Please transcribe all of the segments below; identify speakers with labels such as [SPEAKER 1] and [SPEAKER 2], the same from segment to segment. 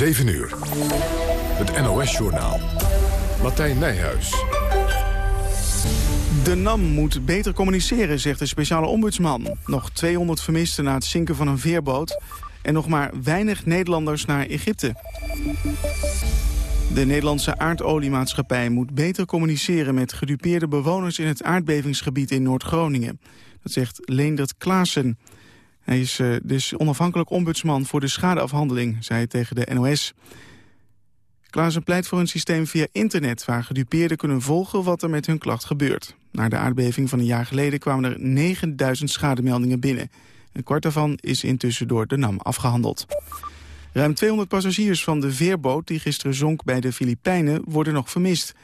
[SPEAKER 1] 7 uur. Het NOS-journaal. Martijn Nijhuis.
[SPEAKER 2] De NAM moet beter communiceren, zegt de speciale ombudsman. Nog 200 vermisten na het zinken van een veerboot... en nog maar weinig Nederlanders naar Egypte. De Nederlandse aardoliemaatschappij moet beter communiceren... met gedupeerde bewoners in het aardbevingsgebied in Noord-Groningen. Dat zegt Leendert Klaassen. Hij is uh, dus onafhankelijk ombudsman voor de schadeafhandeling, zei hij tegen de NOS. Klaassen pleit voor een systeem via internet... waar gedupeerden kunnen volgen wat er met hun klacht gebeurt. Na de aardbeving van een jaar geleden kwamen er 9000 schademeldingen binnen. Een kwart daarvan is intussen door de NAM afgehandeld. Ruim 200 passagiers van de veerboot die gisteren zonk bij de Filipijnen worden nog vermist.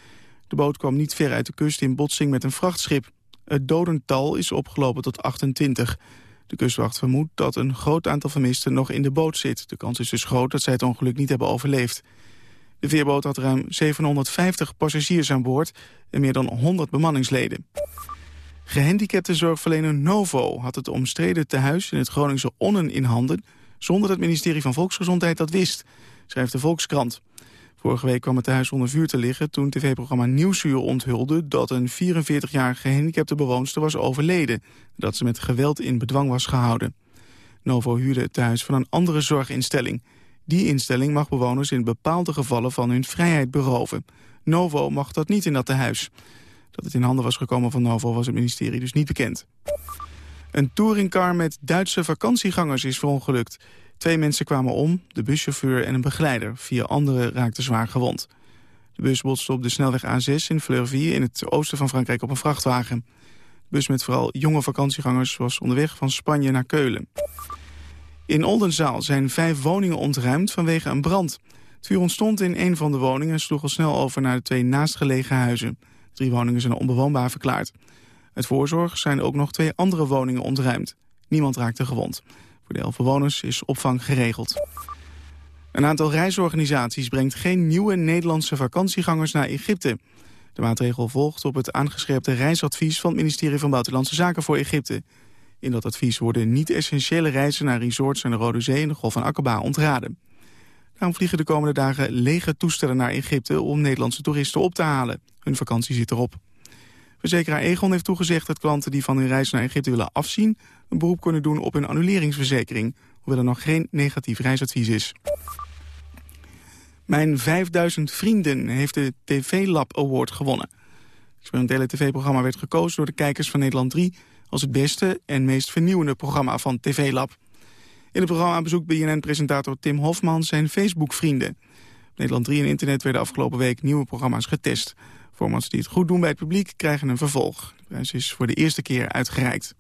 [SPEAKER 2] De boot kwam niet ver uit de kust in botsing met een vrachtschip. Het dodental is opgelopen tot 28. De kustwacht vermoedt dat een groot aantal vermisten nog in de boot zit. De kans is dus groot dat zij het ongeluk niet hebben overleefd. De veerboot had ruim 750 passagiers aan boord en meer dan 100 bemanningsleden. Gehandicapte zorgverlener Novo had het omstreden tehuis in het Groningse Onnen in handen... zonder dat het ministerie van Volksgezondheid dat wist, schrijft de Volkskrant. Vorige week kwam het huis onder vuur te liggen toen tv-programma Nieuwsuur onthulde dat een 44-jarige gehandicapte bewoonster was overleden. Dat ze met geweld in bedwang was gehouden. Novo huurde het huis van een andere zorginstelling. Die instelling mag bewoners in bepaalde gevallen van hun vrijheid beroven. Novo mag dat niet in dat tehuis. Dat het in handen was gekomen van Novo was het ministerie dus niet bekend. Een touringcar met Duitse vakantiegangers is verongelukt. Twee mensen kwamen om, de buschauffeur en een begeleider. Vier anderen raakten zwaar gewond. De bus botste op de snelweg A6 in Fleurville in het oosten van Frankrijk op een vrachtwagen. De bus met vooral jonge vakantiegangers was onderweg van Spanje naar Keulen. In Oldenzaal zijn vijf woningen ontruimd vanwege een brand. Het vuur ontstond in een van de woningen en sloeg al snel over naar de twee naastgelegen huizen. Drie woningen zijn onbewoonbaar verklaard. Uit voorzorg zijn ook nog twee andere woningen ontruimd. Niemand raakte gewond. Voor de elf bewoners is opvang geregeld. Een aantal reisorganisaties brengt geen nieuwe Nederlandse vakantiegangers naar Egypte. De maatregel volgt op het aangescherpte reisadvies van het ministerie van Buitenlandse Zaken voor Egypte. In dat advies worden niet-essentiële reizen naar resorts aan de Rode Zee en de Golf van Aqaba ontraden. Daarom vliegen de komende dagen lege toestellen naar Egypte om Nederlandse toeristen op te halen. Hun vakantie zit erop. Verzekeraar Egon heeft toegezegd dat klanten die van hun reis naar Egypte willen afzien... een beroep kunnen doen op hun annuleringsverzekering... hoewel er nog geen negatief reisadvies is. Mijn 5000 vrienden heeft de TV Lab Award gewonnen. Het experimentele tv-programma werd gekozen door de kijkers van Nederland 3... als het beste en meest vernieuwende programma van TV Lab. In het programma bezoekt BNN-presentator Tim Hofman zijn Facebook-vrienden. Op Nederland 3 en internet werden afgelopen week nieuwe programma's getest... Formats die het goed doen bij het publiek krijgen een vervolg. De prijs is voor de eerste keer uitgereikt.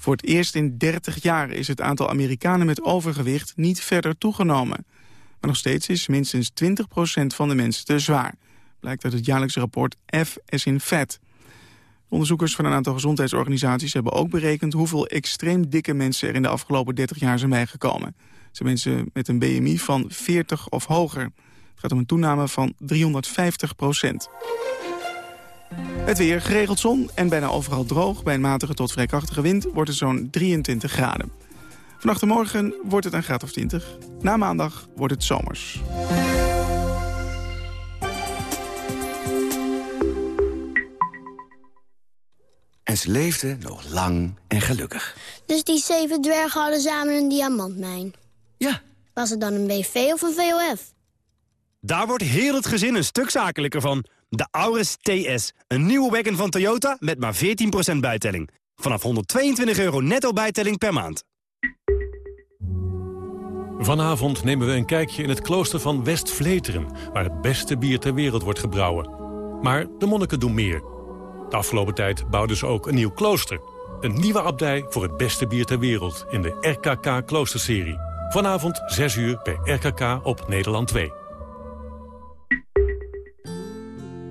[SPEAKER 2] Voor het eerst in 30 jaar is het aantal Amerikanen met overgewicht niet verder toegenomen. Maar nog steeds is minstens 20% van de mensen te zwaar. Blijkt uit het jaarlijkse rapport F as in Fat. Onderzoekers van een aantal gezondheidsorganisaties hebben ook berekend... hoeveel extreem dikke mensen er in de afgelopen 30 jaar zijn bijgekomen. Het zijn mensen met een BMI van 40 of hoger. Het gaat om een toename van 350 procent. Het weer, geregeld zon en bijna overal droog. Bij een matige tot vrij krachtige wind wordt het zo'n 23 graden. Vannacht en morgen wordt het een graad of 20. Na maandag wordt het zomers.
[SPEAKER 3] En ze leefden nog lang en gelukkig.
[SPEAKER 4] Dus die zeven dwergen hadden samen een diamantmijn?
[SPEAKER 3] Ja.
[SPEAKER 4] Was het dan een BV of een VOF?
[SPEAKER 5] Daar wordt heel het gezin een stuk zakelijker van. De Auris TS, een nieuwe wagon van Toyota met maar 14% bijtelling. Vanaf 122 euro netto bijtelling per maand.
[SPEAKER 6] Vanavond nemen we een kijkje in het klooster van West-Vleteren... waar het beste bier ter wereld wordt gebrouwen. Maar de monniken doen meer. De afgelopen tijd bouwden ze ook een nieuw klooster. Een nieuwe abdij voor het beste bier ter wereld in de RKK Kloosterserie. Vanavond 6 uur bij RKK op Nederland 2.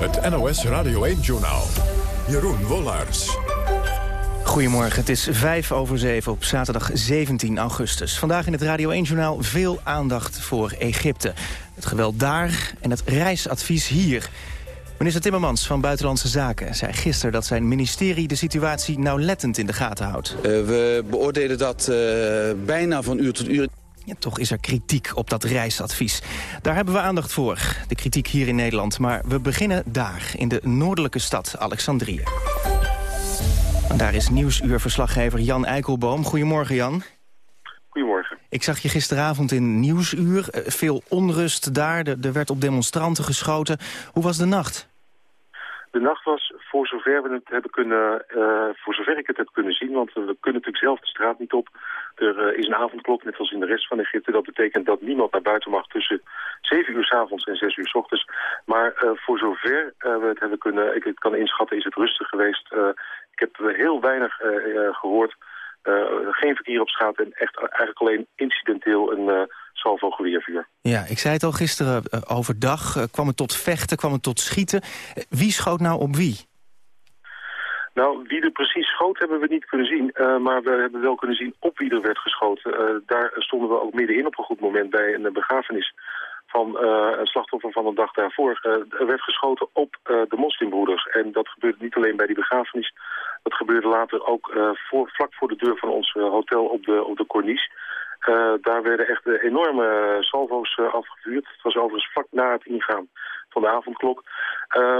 [SPEAKER 1] Het NOS Radio 1-journaal. Jeroen Wollaars.
[SPEAKER 7] Goedemorgen, het is vijf over zeven op zaterdag 17 augustus. Vandaag in het Radio 1-journaal veel aandacht voor Egypte. Het geweld daar en het reisadvies hier. Minister Timmermans van Buitenlandse Zaken zei gisteren dat zijn ministerie de situatie nauwlettend in de gaten houdt.
[SPEAKER 8] Uh, we beoordelen dat uh, bijna van uur tot uur.
[SPEAKER 7] Toch is er kritiek op dat reisadvies. Daar hebben we aandacht voor, de kritiek hier in Nederland. Maar we beginnen daar, in de noordelijke stad Alexandrië. En daar is Nieuwsuur-verslaggever Jan Eikelboom. Goedemorgen, Jan.
[SPEAKER 9] Goedemorgen.
[SPEAKER 7] Ik zag je gisteravond in Nieuwsuur. Veel onrust daar, er werd op demonstranten geschoten. Hoe was de nacht?
[SPEAKER 9] De nacht was, voor zover, we het hebben kunnen, uh, voor zover ik het heb kunnen zien... want we kunnen natuurlijk zelf de straat niet op. Er uh, is een avondklok, net als in de rest van Egypte. Dat betekent dat niemand naar buiten mag tussen 7 uur s avonds en 6 uur s ochtends. Maar uh, voor zover we het hebben kunnen, ik het kan inschatten, is het rustig geweest. ik heb heel weinig gehoord. geen verkeer op straat en echt eigenlijk alleen incidenteel een salvo geweervuur.
[SPEAKER 7] Ja, ik zei het al gisteren overdag. Kwam het tot vechten, kwam het tot schieten. Wie schoot nou op wie?
[SPEAKER 9] Nou, wie er precies schoot hebben we niet kunnen zien. maar we hebben wel kunnen zien op wie er werd geschoten. daar stonden we ook middenin op een goed moment bij een begrafenis van een slachtoffer van een dag daarvoor. er werd geschoten op de moslimbroeders. En dat gebeurde niet alleen bij die begrafenis. Dat gebeurde later ook voor, vlak voor de deur van ons hotel op de, op de Corniche. Uh, daar werden echt enorme salvo's uh, afgevuurd. Het was overigens vlak na het ingaan van de avondklok.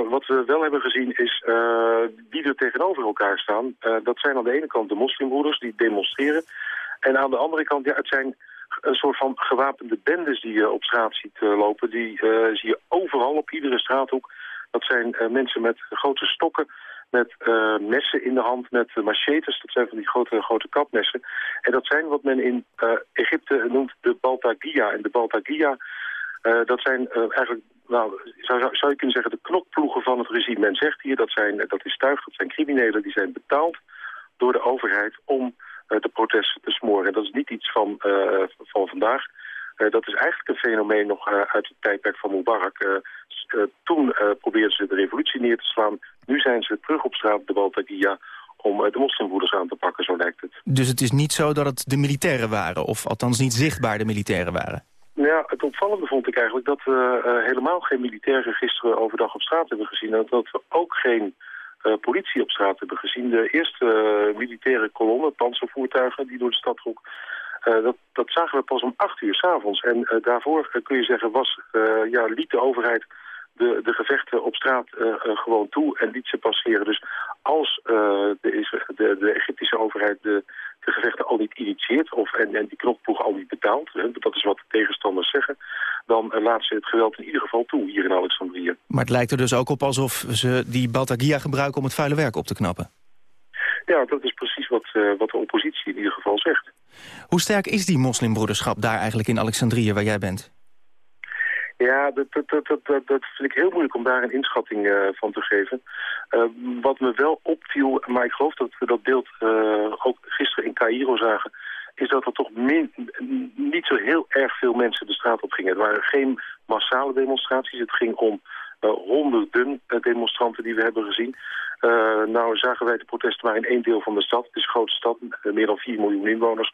[SPEAKER 9] Wat we wel hebben gezien is wie er tegenover elkaar staan. dat zijn aan de ene kant de moslimbroeders die demonstreren. En aan de andere kant, ja, het zijn een soort van gewapende bendes die je op straat ziet lopen. Die zie je overal op iedere straathoek. Dat zijn mensen met grote stokken met uh, messen in de hand, met uh, machetes. Dat zijn van die grote, grote kapmessen. En dat zijn wat men in uh, Egypte noemt de Baltagia. En de Baltagia, dat zijn eigenlijk, nou, zou, zou je kunnen zeggen, de knokploegen van het regime. Men zegt hier, dat, zijn, dat is tuig, dat zijn criminelen, die zijn betaald door de overheid om de protesten te smoren. En dat is niet iets van, van vandaag. Dat is eigenlijk een fenomeen nog uit het tijdperk van Mubarak. Toen probeerden ze de revolutie neer te slaan. Nu zijn ze terug op straat, de Baltagia, om de moslimbroeders aan te pakken, zo lijkt het.
[SPEAKER 7] Dus het is niet zo dat het de militairen waren, of althans niet zichtbaar de militairen waren?
[SPEAKER 9] Ja, het opvallende vond ik eigenlijk dat we helemaal geen militairen gisteren overdag op straat hebben gezien. En dat we ook geen politie op straat hebben gezien. De eerste militaire kolonne, panzervoertuigen die door de stad trok uh, dat, dat zagen we pas om acht uur s'avonds. En uh, daarvoor uh, kun je zeggen, was, ja, liet de overheid de, de gevechten op straat gewoon toe en liet ze passeren. Dus als de, de, de, Egyptische overheid de, de gevechten al niet initieert of, en, en die knokploeg al niet betaalt, hè, dat is wat de tegenstanders zeggen, dan laat ze het geweld in ieder geval toe hier in Alexandrië.
[SPEAKER 7] Maar het lijkt er dus ook op alsof ze die Baltagia gebruiken om het vuile werk op te knappen.
[SPEAKER 9] Ja, dat is precies wat, uh, wat de oppositie in ieder geval zegt.
[SPEAKER 7] Hoe sterk is die moslimbroederschap daar eigenlijk in Alexandrië waar jij bent?
[SPEAKER 9] Ja, dat, dat, dat, dat, vind ik heel moeilijk om daar een inschatting uh, van te geven. Uh, wat me wel opviel, maar ik geloof dat we dat beeld ook gisteren in Cairo zagen... is dat er toch min, niet zo heel erg veel mensen de straat op gingen. Het waren geen massale demonstraties, het ging om honderden demonstranten die we hebben gezien. Uh, nou zagen wij de protesten maar in één deel van de stad. Het is een grote stad, uh, meer dan 4 miljoen inwoners.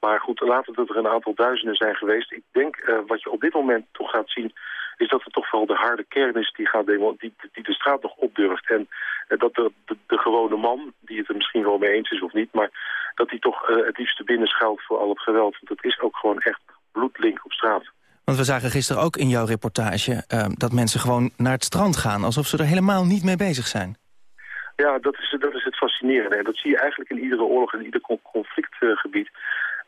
[SPEAKER 9] Maar goed, laten het er een aantal duizenden zijn geweest. Ik denk wat je op dit moment toch gaat zien... is dat het toch wel de harde kern is die, gaat die, die de straat nog opdurft. En dat de, de, gewone man, die het er misschien wel mee eens is of niet... maar dat hij toch het liefste binnen schuilt voor al het geweld. Want het is ook gewoon echt bloedlink op straat.
[SPEAKER 7] Want we zagen gisteren ook in jouw reportage... dat mensen gewoon naar het strand gaan... alsof ze er helemaal niet mee bezig zijn.
[SPEAKER 9] Ja, dat is, dat is het fascinerende. En dat zie je eigenlijk in iedere oorlog, in ieder conflictgebied.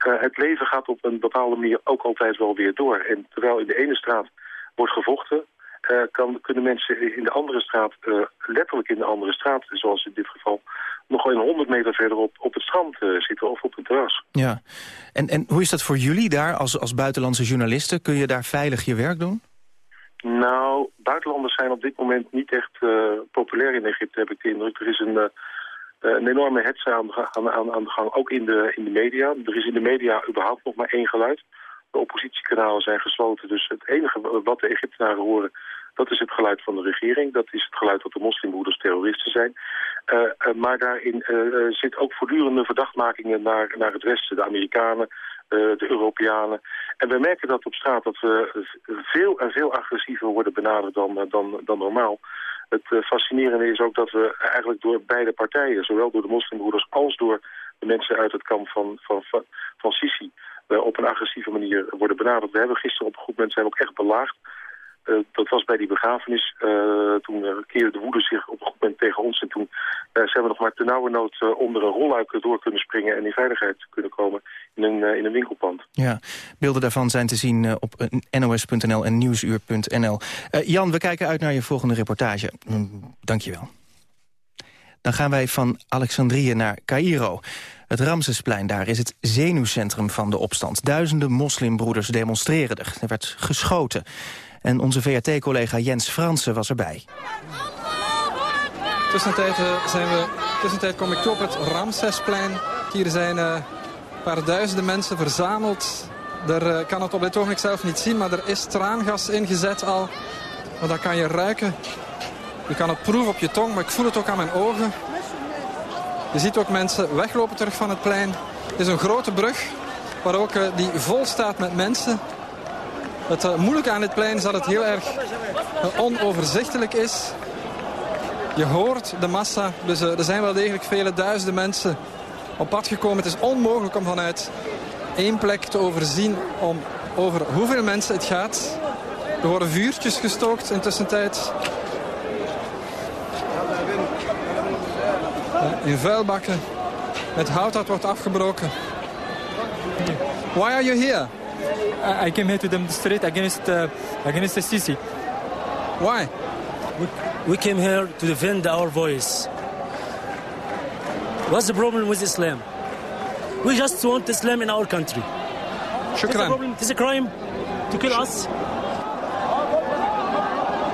[SPEAKER 9] Uh, het leven gaat op een bepaalde manier ook altijd wel weer door. En terwijl in de ene straat wordt gevochten... Uh, kan, kunnen mensen in de andere straat, uh, letterlijk in de andere straat... zoals in dit geval, nog een 100 meter verderop op het strand zitten of op het terras.
[SPEAKER 7] Ja, en, en hoe is dat voor jullie daar als, als buitenlandse journalisten? Kun je daar veilig je werk doen?
[SPEAKER 9] Nou, buitenlanders zijn op dit moment niet echt populair in Egypte, heb ik de indruk. Er is een, een enorme hetze aan, aan, aan, aan de gang, ook in de, in de media. Er is in de media überhaupt nog maar één geluid. De oppositiekanalen zijn gesloten, dus het enige wat de Egyptenaren horen... dat is het geluid van de regering. Dat is het geluid dat de moslimbroeders terroristen zijn. Uh, uh, maar daarin uh, zit ook voortdurende verdachtmakingen naar, naar het Westen. De Amerikanen, de Europeanen. En we merken dat op straat dat we veel en veel agressiever worden benaderd dan, dan, dan normaal. Het fascinerende is ook dat we eigenlijk door beide partijen, zowel door de moslimbroeders als door de mensen uit het kamp van, van, van, van Sisi, op een agressieve manier worden benaderd. We hebben gisteren op een goed moment zijn ook echt belaagd. Uh, dat was bij die begrafenis. Uh, toen uh, keerde de woede zich op een goed moment tegen ons. En toen zijn we nog maar nood onder een rolluik door kunnen springen... en in veiligheid kunnen komen in een, in een winkelpand.
[SPEAKER 7] Ja, beelden daarvan zijn te zien op nos.nl en nieuwsuur.nl. Jan, we kijken uit naar je volgende reportage. Mm, dank je wel. Dan gaan wij van Alexandrië naar Cairo. Het Ramsesplein daar is het zenuwcentrum van de opstand. Duizenden moslimbroeders demonstreren er. Er werd geschoten. En onze VRT-collega Jens Fransen was erbij.
[SPEAKER 10] Tussentijd, zijn we, kom ik toe op het Ramsesplein. Hier zijn uh, een paar duizenden mensen verzameld. Er uh, kan het op dit ogenblik zelf niet zien, maar er is traangas ingezet al. Maar dat kan je ruiken. Je kan het proeven op je tong, maar ik voel het ook aan mijn ogen. Je ziet ook mensen weglopen terug van het plein. Het is een grote brug waar ook die vol staat met mensen. Het uh, moeilijke aan dit plein is dat het heel erg uh, onoverzichtelijk is. Je hoort de massa, dus er zijn wel degelijk vele duizenden mensen op pad gekomen. Het is onmogelijk om vanuit één plek te overzien om over hoeveel mensen het gaat. Er worden vuurtjes gestookt intussen tijd. In vuilbakken met hout dat wordt afgebroken. Why are you here?
[SPEAKER 11] I came here to demonstrate against uh, against the Sisi.
[SPEAKER 10] Why?
[SPEAKER 11] We, we came here to defend our voice. What's the problem with Islam? We just want Islam in our country.
[SPEAKER 10] Shukran.
[SPEAKER 11] It is a crime to kill us.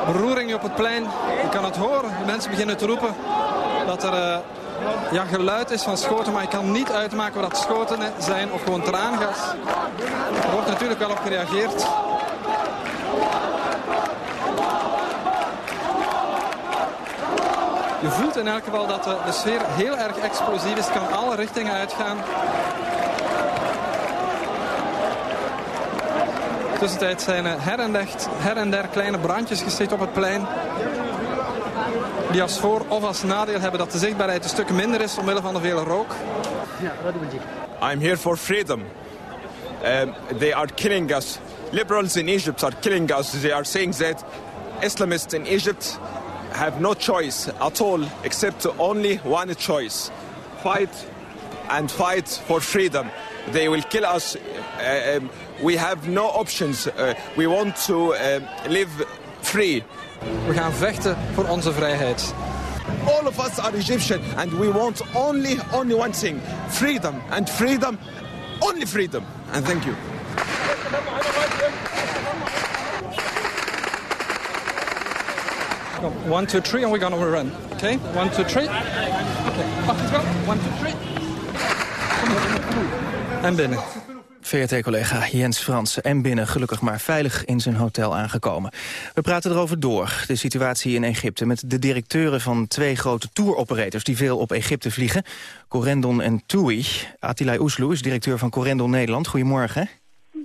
[SPEAKER 10] Beroering op het plein. Je kan het horen. De mensen beginnen te roepen dat er uh, ja, geluid is van schoten, maar ik kan niet uitmaken of dat schoten zijn of gewoon traangas. Er wordt natuurlijk wel op gereageerd. Je voelt in elk geval dat de, de sfeer heel erg explosief is. Kan alle richtingen uitgaan. Tussentijd zijn er her en, der, her en der kleine brandjes gesticht op het plein die als voor of als nadeel hebben dat de zichtbaarheid een stuk minder is omwille van de vele rook.
[SPEAKER 12] I'm here for freedom. Um, they are killing us. Liberals in Egypt are killing us. They are saying that Islamists in Egypt have no choice at all except only one choice. Fight and fight for freedom. They will kill us. Uh, um, we have no options. Uh, we want to uh, live free.
[SPEAKER 10] We gaan vechten voor onze vrijheid.
[SPEAKER 12] All of us are Egyptian and we want only, only one thing. Freedom. And freedom, only freedom. And thank you.
[SPEAKER 10] One, two, three, and we're gonna run. Okay? One, two, three. Okay. One, two, three. En binnen.
[SPEAKER 7] VRT-collega Jens Frans en binnen gelukkig maar veilig in zijn hotel aangekomen. We praten erover door, de situatie in Egypte... met de directeuren van twee grote touroperators die veel op Egypte vliegen. Corendon en TUI. Attila Oesloe is directeur van Corendon Nederland. Goedemorgen.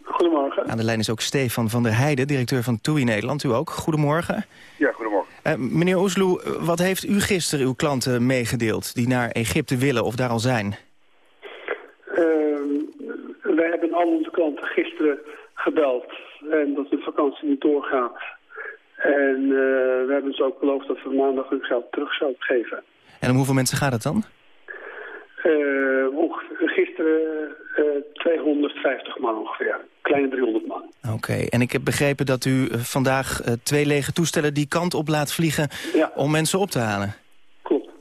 [SPEAKER 13] Goedemorgen.
[SPEAKER 7] Aan de lijn is ook Stefan van der Heijden, directeur van TUI Nederland. U ook. Goedemorgen.
[SPEAKER 13] Ja, goedemorgen.
[SPEAKER 7] Uh, meneer Oesloe, wat heeft u gisteren uw klanten meegedeeld... die naar Egypte willen of daar al zijn?
[SPEAKER 13] wij hebben al onze klanten gisteren gebeld en dat de vakantie niet doorgaat. En uh, we hebben ze ook beloofd dat we maandag hun geld terug zouden geven.
[SPEAKER 7] En om hoeveel mensen gaat het dan?
[SPEAKER 13] Uh, ongeveer, gisteren uh, 250 man ongeveer. Kleine 300 man.
[SPEAKER 7] Oké, okay. en ik heb begrepen dat u vandaag twee lege toestellen die kant op laat vliegen
[SPEAKER 13] ja.
[SPEAKER 7] om mensen op te halen.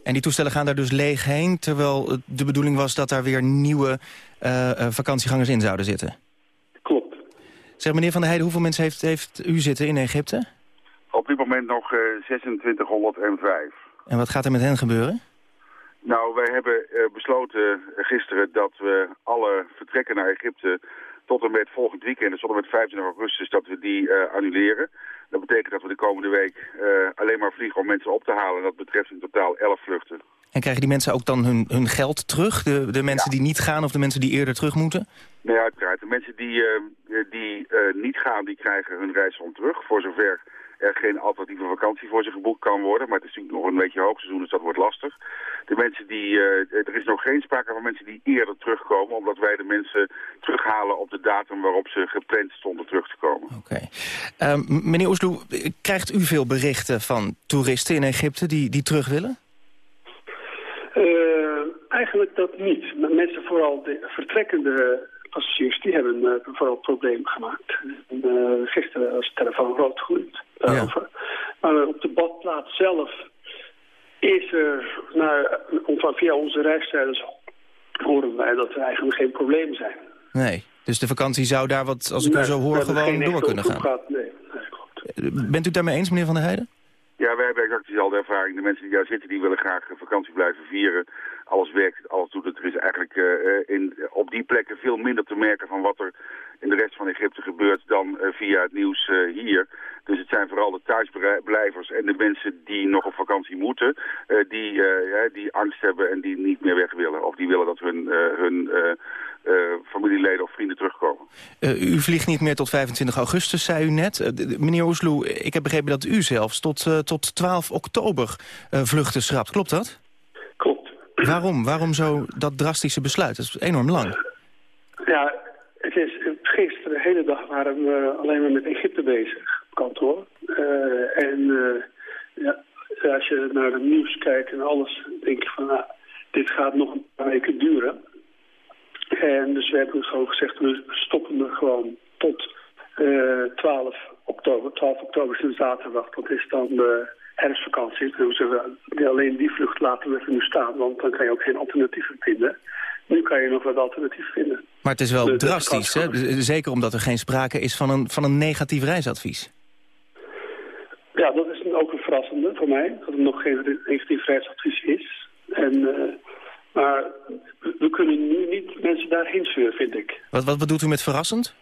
[SPEAKER 7] En die toestellen gaan daar dus leeg heen, terwijl de bedoeling was dat daar weer nieuwe uh, vakantiegangers in zouden zitten.
[SPEAKER 13] Klopt.
[SPEAKER 7] Zeg meneer Van der Heijden, hoeveel mensen heeft, heeft u zitten in Egypte?
[SPEAKER 14] dit moment nog 2605.
[SPEAKER 7] En wat gaat er met hen gebeuren?
[SPEAKER 14] Nou, wij hebben besloten gisteren dat we alle vertrekken naar Egypte tot en met volgend weekend, dus tot en met 25 augustus, dat we die annuleren. Dat betekent dat we de komende week alleen maar vliegen om mensen op te halen. Dat betreft in totaal 11 vluchten.
[SPEAKER 7] En krijgen die mensen ook dan hun, hun geld terug? De, de mensen die niet gaan of de mensen die eerder terug moeten?
[SPEAKER 14] Nee, uiteraard. De mensen die, uh, die niet gaan, die krijgen hun reissom terug. Voor zover er geen alternatieve vakantie voor ze geboekt kan worden. Maar het is natuurlijk nog een beetje hoogseizoen, dus dat wordt lastig. De mensen die, uh, er is nog geen sprake van mensen die eerder terugkomen... omdat wij de mensen terughalen op de datum waarop ze gepland stonden terug te komen.
[SPEAKER 7] Oké. Okay. meneer Oesloe, krijgt u veel berichten van toeristen in Egypte die, die terug willen?
[SPEAKER 13] Uh, eigenlijk dat niet. Maar mensen, vooral de vertrekkende passagiers, die hebben uh, vooral problemen gemaakt. Uh, gisteren was de telefoon rood groeit daarover. Ja. Maar op de badplaats zelf is er, nou, via onze reisleiders horen wij dat er eigenlijk geen problemen zijn.
[SPEAKER 7] Nee, dus de vakantie zou daar, wat, als ik nee, u zo hoor, gewoon door kunnen gaan.
[SPEAKER 13] Gaat, nee, nee, klopt.
[SPEAKER 7] Bent u daarmee eens, meneer Van der Heijden?
[SPEAKER 14] Ja, wij hebben exact dezelfde ervaring. De mensen die daar zitten, die willen graag vakantie blijven vieren. Alles werkt, alles doet het. Er is eigenlijk uh, in, op die plekken veel minder te merken van wat er in de rest van Egypte gebeurt dan uh, via het nieuws uh, hier. Dus het zijn vooral de thuisblijvers en de mensen die nog op vakantie moeten, die, die angst hebben en die niet meer weg willen. Of die willen dat hun, hun familieleden of vrienden terugkomen.
[SPEAKER 7] U vliegt niet meer tot 25 augustus, zei u net. Meneer Oesloe, ik heb begrepen dat u zelfs tot, tot 12 oktober vluchten schrapt. Klopt dat? Waarom? Waarom zo dat drastische besluit? Dat is enorm lang.
[SPEAKER 13] Ja, het is, gisteren de hele dag waren we alleen maar met Egypte bezig, kantoor. en ja, als je naar het nieuws kijkt en alles, denk je van, nou, dit gaat nog een paar weken duren. En dus we hebben gewoon gezegd, we stoppen er gewoon tot uh, 12 oktober. 12 oktober is een zaterdag, dat is dan de herfstvakantie. We alleen die vlucht laten we nu staan, want dan kan je ook geen alternatieven vinden. Nu kan je nog wat alternatief vinden.
[SPEAKER 7] Maar het is wel drastisch, hè? Zeker omdat er geen sprake is van een, van een negatief reisadvies.
[SPEAKER 13] Ja, dat is ook een verrassende voor mij, dat er nog geen negatief reisadvies is. En... Uh, maar we kunnen nu niet mensen daarheen sturen, vind ik.
[SPEAKER 7] Wat, wat bedoelt u met verrassend?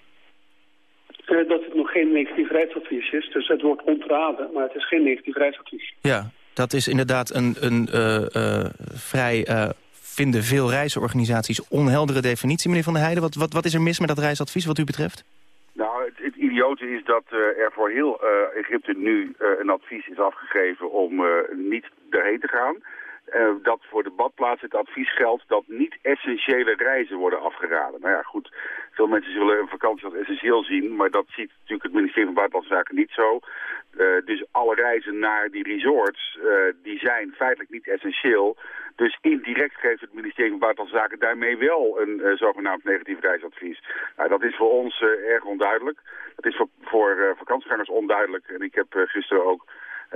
[SPEAKER 13] Uh, dat het nog geen negatief reisadvies is. Dus het wordt ontraden, maar het is geen negatief reisadvies.
[SPEAKER 7] Ja, dat is inderdaad een, een uh, uh, vrij, vinden veel reisorganisaties, onheldere definitie. Meneer Van der Heijden, wat, wat, wat is er mis met dat reisadvies wat u betreft?
[SPEAKER 14] Nou, het, het idiote is dat er voor heel Egypte nu een advies is afgegeven om niet erheen te gaan... Uh, dat voor de badplaats het advies geldt dat niet essentiële reizen worden afgeraden. Nou ja, goed, veel mensen zullen een vakantie als essentieel zien, maar dat ziet natuurlijk het ministerie van Buitenlandse Zaken niet zo. Uh, dus alle reizen naar die resorts, uh, die zijn feitelijk niet essentieel. Dus indirect geeft het ministerie van Buitenlandse Zaken daarmee wel een zogenaamd negatief reisadvies. Nou, dat is voor ons erg onduidelijk. Dat is voor, voor vakantiegangers onduidelijk. En ik heb gisteren ook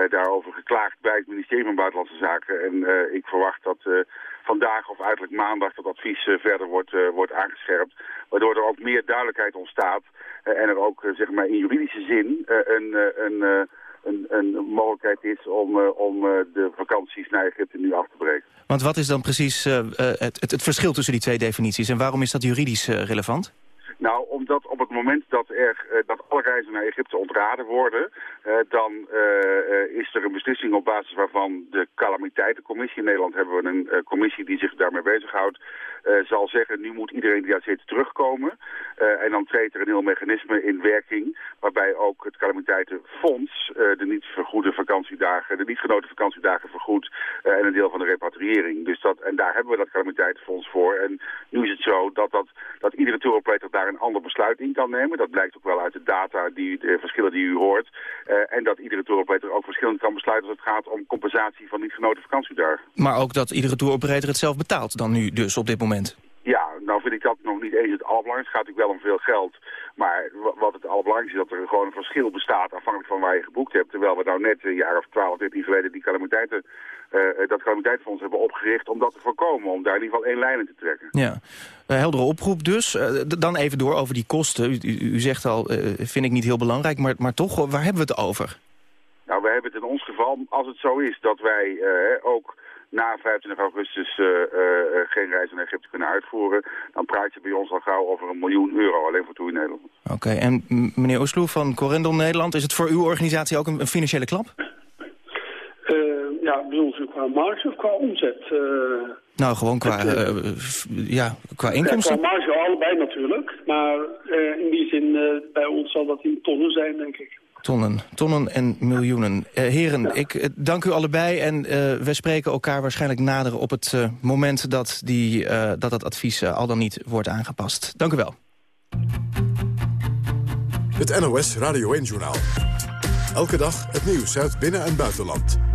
[SPEAKER 14] daarover geklaagd bij het ministerie van Buitenlandse Zaken. En uh, ik verwacht dat uh, vandaag of uiterlijk maandag dat advies verder wordt, wordt aangescherpt. Waardoor er ook meer duidelijkheid ontstaat en er ook zeg maar in juridische zin een, een, een, een mogelijkheid is om, om de vakanties naar nu af te breken.
[SPEAKER 7] Want wat is dan precies het, het, het, verschil tussen die twee definities en waarom is dat juridisch relevant?
[SPEAKER 14] Nou, omdat op het moment dat, er, uh, dat alle reizen naar Egypte ontraden worden... Uh, dan uh, is er een beslissing op basis waarvan de calamiteitencommissie... in Nederland hebben we een commissie die zich daarmee bezighoudt... zal zeggen, nu moet iedereen die daar zit terugkomen. en dan treedt er een heel mechanisme in werking... waarbij ook het calamiteitenfonds de niet vergoede vakantiedagen... de niet genoten vakantiedagen vergoedt... en een deel van de repatriëring. Dus dat, en daar hebben we dat calamiteitenfonds voor. En nu is het zo dat, dat, dat iedere touroperator daar een ander besluit in kan nemen. Dat blijkt ook wel uit de data, die, de verschillen die u hoort. En dat iedere touroperator ook verschillend kan besluiten als het gaat om compensatie van niet genoten vakantiedagen.
[SPEAKER 7] Maar ook dat iedere touroperator het zelf betaalt dan nu dus op dit moment?
[SPEAKER 14] Ja, nou vind ik dat nog niet eens het allerbelangrijkste. Het gaat natuurlijk wel om veel geld. Maar wat het allerbelangrijkste is dat er gewoon een verschil bestaat afhankelijk van waar je geboekt hebt. Terwijl we nou net een jaar of 12, 13 geleden die calamiteiten, uh, dat calamiteitsfonds hebben opgericht om dat te voorkomen. Om daar in ieder geval één lijn in te trekken.
[SPEAKER 7] Ja, uh, heldere oproep dus. Uh, dan even door over die kosten. U, u, u zegt al, vind ik niet heel belangrijk, maar, maar toch, waar hebben we het over?
[SPEAKER 14] Nou, Nou, we hebben het in ons geval, als het zo is dat wij ook na 25 augustus uh, uh, geen reis naar Egypte kunnen uitvoeren... dan praat je bij ons al gauw over een miljoen euro alleen voor Tour Nederland.
[SPEAKER 7] Oké, en meneer Oslo van Corendon Nederland... is het voor uw organisatie ook een, een financiële klap?
[SPEAKER 13] ja, bij ons qua marge of qua omzet?
[SPEAKER 7] nou, gewoon qua, ja, qua inkomsten?
[SPEAKER 13] Ja, qua marge allebei natuurlijk. Maar in die zin, bij ons zal dat in tonnen zijn, denk ik.
[SPEAKER 7] Tonnen, tonnen en miljoenen. Uh, heren, ik uh, dank u allebei en uh, we spreken elkaar waarschijnlijk nader op het moment dat, die, dat dat advies al dan niet wordt aangepast. Dank u wel.
[SPEAKER 1] Het NOS Radio 1 Journaal. Elke dag het nieuws uit binnen- en buitenland.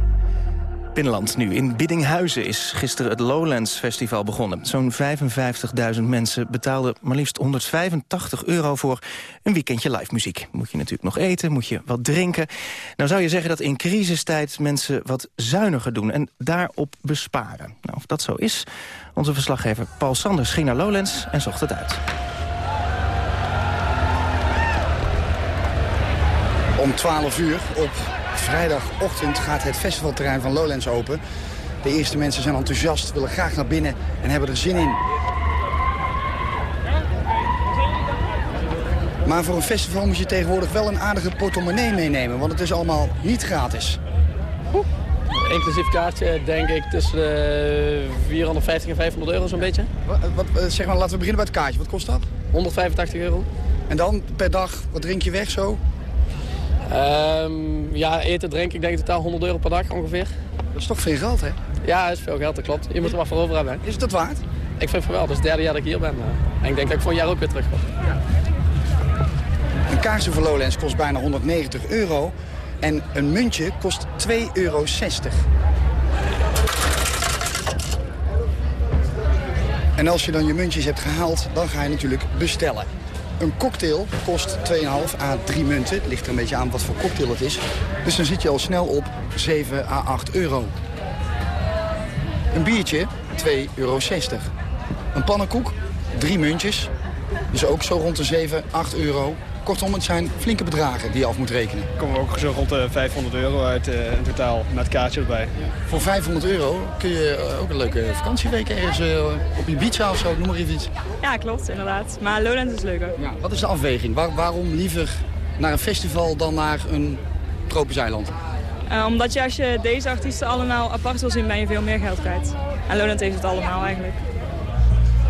[SPEAKER 7] Binnenland nu. In Biddinghuizen is gisteren het Lowlands Festival begonnen. Zo'n 55.000 mensen betaalden maar liefst 185 euro voor een weekendje live muziek. Moet je natuurlijk nog eten, moet je wat drinken. Nou zou je zeggen dat in crisistijd mensen wat zuiniger doen en daarop besparen. Nou, of dat zo is, onze verslaggever Paul Sanders ging naar Lowlands en zocht het uit.
[SPEAKER 15] Om 12 uur op vrijdagochtend gaat het festivalterrein van Lowlands open. De eerste mensen zijn enthousiast, willen graag naar binnen en hebben er zin in. Maar voor een festival moet je tegenwoordig wel een aardige portemonnee meenemen. Want het is allemaal niet gratis.
[SPEAKER 16] Inclusief kaartje denk ik tussen de 450 en 500 euro zo'n beetje.
[SPEAKER 15] Wat, wat, zeg maar, laten we beginnen bij het kaartje. Wat kost dat?
[SPEAKER 16] 185 euro.
[SPEAKER 15] En dan per dag, wat drink je weg zo?
[SPEAKER 16] Um, ja, eten, drinken, ik denk totaal 100 euro per dag ongeveer.
[SPEAKER 15] Dat is toch veel geld, hè?
[SPEAKER 16] Ja, dat is veel geld, dat klopt. Je moet er wat voor over hebben.
[SPEAKER 15] Is het dat waard?
[SPEAKER 16] Ik vind het wel. Het is het derde jaar dat ik hier ben. En ik denk dat ik voor een jaar ook weer terugkom. Ja.
[SPEAKER 15] Een voor Lowlands kost bijna 190 euro. En een muntje kost 2,60 euro. En als je dan je muntjes hebt gehaald, dan ga je natuurlijk bestellen. Een cocktail kost 2,5 à 3 munten. Het ligt er een beetje aan wat voor cocktail het is. Dus dan zit je al snel op 7 à 8 euro. Een biertje, 2,60 euro. Een pannenkoek, 3 muntjes. Dus ook zo rond de 7, 8 euro. Kortom, het zijn flinke bedragen die je af moet rekenen.
[SPEAKER 17] Komen we ook zo rond de 500 euro uit uh, in totaal, met kaartje erbij.
[SPEAKER 15] Voor 500 euro kun je uh, ook een leuke vakantieweek ergens uh, op je beach of zo, noem maar even iets.
[SPEAKER 18] Ja, klopt, inderdaad. Maar Lowlands is leuker.
[SPEAKER 15] Ja, wat is de afweging? Waar, waarom liever naar een festival dan naar een tropisch eiland?
[SPEAKER 18] omdat je als je deze artiesten allemaal apart wil zien, ben je veel meer geld kwijt. En Lowlands heeft het allemaal eigenlijk.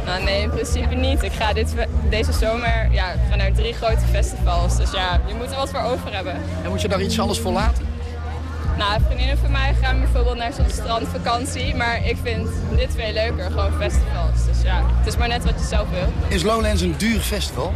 [SPEAKER 19] Nou, nee, in principe niet. Ik ga dit, deze zomer ja, ik ga naar drie grote festivals. Dus ja, je moet er wat voor over hebben.
[SPEAKER 15] En moet je daar iets anders voor laten?
[SPEAKER 19] Nou, vriendinnen van mij gaan bijvoorbeeld naar zo'n strandvakantie. Maar ik vind dit veel leuker, gewoon festivals. Dus ja, het is maar net wat je zelf wil.
[SPEAKER 15] Is Lowlands een duur festival?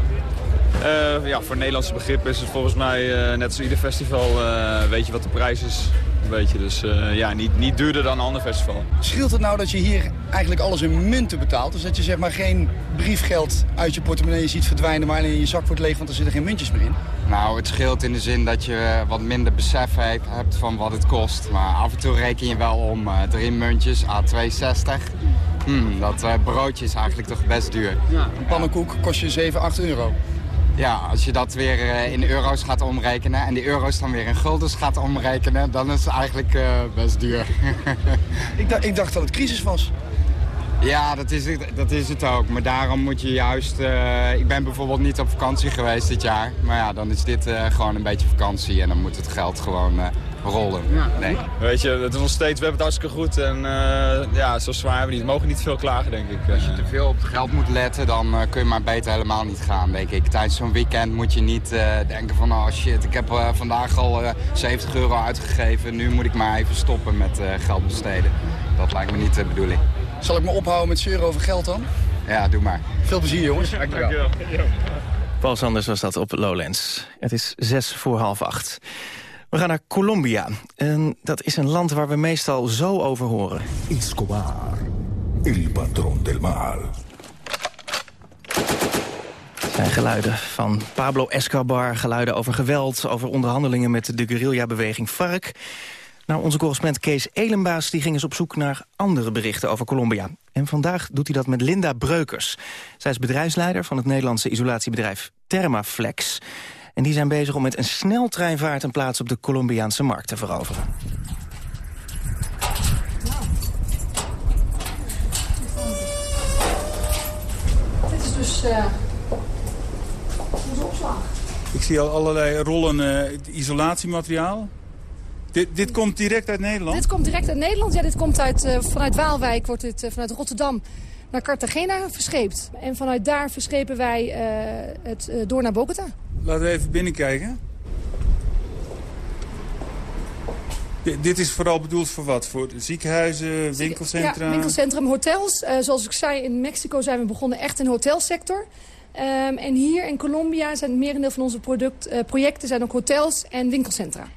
[SPEAKER 17] Uh, ja, voor Nederlandse begrip is het volgens mij uh, net als ieder festival, uh, weet je wat de prijs is. Weet je, dus ja, niet, niet duurder dan een ander festival.
[SPEAKER 15] Scheelt het nou dat je hier eigenlijk alles in munten betaalt? Dus dat je zeg maar geen briefgeld uit je portemonnee ziet verdwijnen, maar alleen je zak wordt leeg, want er zitten geen muntjes meer in?
[SPEAKER 20] Nou, het scheelt in de zin dat je wat minder besef hebt van wat het kost. Maar af en toe reken je wel om drie muntjes, A2,60. Hmm, dat broodje is eigenlijk toch best duur.
[SPEAKER 15] Ja, een pannenkoek kost je 7, 8 euro.
[SPEAKER 20] Ja, als je dat weer in euro's gaat omrekenen en die euro's dan weer in guldens gaat omrekenen, dan is het eigenlijk uh, best duur.
[SPEAKER 15] ik, dacht, ik dacht dat het crisis was.
[SPEAKER 20] Ja, dat is, het, dat is het ook. Maar daarom moet je juist... Uh, ik ben bijvoorbeeld niet op vakantie geweest dit jaar. Maar ja, dan is dit uh, gewoon een beetje vakantie. En dan moet het geld gewoon rollen. Ja. Nee.
[SPEAKER 17] Weet je, het is nog steeds, we hebben het hartstikke goed. En uh, ja, zo zwaar hebben we niet. We mogen niet veel klagen, denk ik.
[SPEAKER 20] Als je te veel op het geld moet letten, dan uh, kun je maar beter helemaal niet gaan, denk ik. Tijdens zo'n weekend moet je niet uh, denken van, oh shit, ik heb vandaag al 70 euro uitgegeven. Nu moet ik maar even stoppen met geld besteden. Dat lijkt me niet de bedoeling.
[SPEAKER 15] Zal ik me ophouden met zeuren over geld dan?
[SPEAKER 20] Ja, doe maar.
[SPEAKER 15] Veel plezier, jongens.
[SPEAKER 17] Dankjewel.
[SPEAKER 7] Paul Sanders was dat op Lowlands. Het is zes voor half acht. We gaan naar Colombia. En dat is een land waar we meestal zo over horen.
[SPEAKER 21] Escobar, el patrón del mal.
[SPEAKER 7] Het zijn geluiden van Pablo Escobar, geluiden over geweld... over onderhandelingen met de guerrilla-beweging FARC. Nou, onze correspondent Kees Elenbaas die ging eens op zoek naar andere berichten over Colombia. En vandaag doet hij dat met Linda Breukers. Zij is bedrijfsleider van het Nederlandse isolatiebedrijf Thermaflex... En die zijn bezig om met een sneltreinvaart een plaats op de Colombiaanse markt te veroveren.
[SPEAKER 22] Dit is dus uh, onze opslag.
[SPEAKER 23] Ik zie al allerlei rollen uh, isolatiemateriaal. Dit, dit, komt direct uit Nederland?
[SPEAKER 22] Dit komt direct uit Nederland. Ja, dit komt uit, uh, vanuit Waalwijk, wordt dit uh, vanuit Rotterdam naar Cartagena verscheept. En vanuit daar verschepen wij uh, het door naar Bogota.
[SPEAKER 23] Laten we even binnenkijken. D dit is vooral bedoeld voor wat? Voor ziekenhuizen, winkelcentra?
[SPEAKER 22] Ja, winkelcentrum, hotels. zoals ik zei, in Mexico zijn we begonnen echt in de hotelsector. Um, en hier in Colombia zijn het merendeel van onze product, projecten zijn ook hotels en winkelcentra.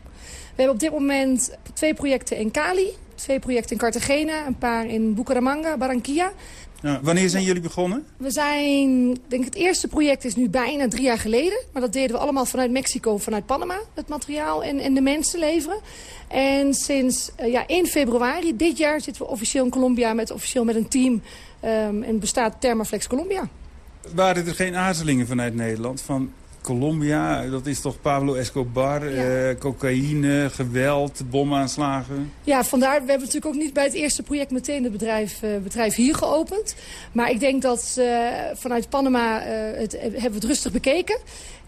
[SPEAKER 22] We hebben op dit moment twee projecten in Cali, twee projecten in Cartagena, een paar in Bucaramanga, Barranquilla.
[SPEAKER 23] Wanneer zijn jullie begonnen?
[SPEAKER 22] We zijn, denk het eerste project is nu bijna drie jaar geleden. Maar dat deden we allemaal vanuit Mexico, vanuit Panama, het materiaal en, en de mensen leveren. En sinds uh, ja, 1 februari dit jaar zitten we officieel in Colombia met, officieel met een team. Um, en bestaat Thermaflex Colombia.
[SPEAKER 23] Waren er geen aarzelingen vanuit Nederland van Colombia, dat is toch Pablo Escobar, ja. uh, cocaïne, geweld, bomaanslagen?
[SPEAKER 22] Ja, vandaar, we hebben natuurlijk ook niet bij het eerste project meteen het bedrijf, uh, bedrijf hier geopend. Maar ik denk dat uh, vanuit Panama het, hebben we het rustig bekeken.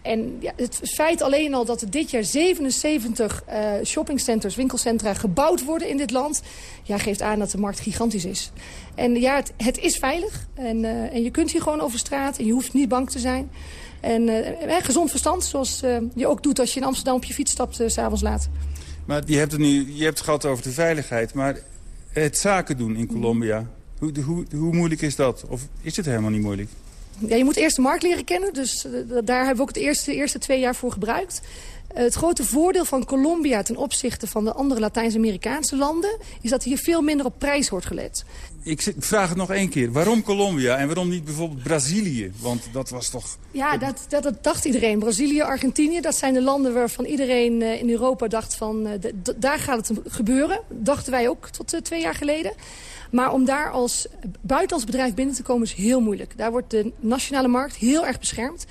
[SPEAKER 22] En ja, het feit alleen al dat er dit jaar 77 uh, shoppingcenters, winkelcentra gebouwd worden in dit land... Ja, geeft aan dat de markt gigantisch is. En ja, het, het is veilig. En, en je kunt hier gewoon over straat en je hoeft niet bang te zijn. En uh, gezond verstand, zoals uh, je ook doet als je in Amsterdam op je fiets stapt uh, s'avonds laat.
[SPEAKER 23] Maar je hebt, het nu, je hebt het gehad over de veiligheid, maar het zaken doen in Colombia, hoe, hoe, hoe moeilijk is dat? Of is het helemaal niet moeilijk?
[SPEAKER 22] Ja, je moet eerst de markt leren kennen, dus daar hebben we ook het eerste, de eerste twee jaar voor gebruikt. Het grote voordeel van Colombia ten opzichte van de andere Latijns-Amerikaanse landen... is dat hier veel minder op prijs wordt gelet.
[SPEAKER 23] Ik vraag het nog één keer. Waarom Colombia en waarom niet bijvoorbeeld Brazilië? Want dat was toch...
[SPEAKER 22] Ja, dat, dat, dat dacht iedereen. Brazilië, Argentinië, dat zijn de landen waarvan iedereen uh, in Europa dacht van... Uh, daar gaat het gebeuren. Dachten wij ook tot twee jaar geleden. Maar om daar als buitenlands bedrijf binnen te komen is heel moeilijk. Daar wordt de nationale markt heel erg beschermd.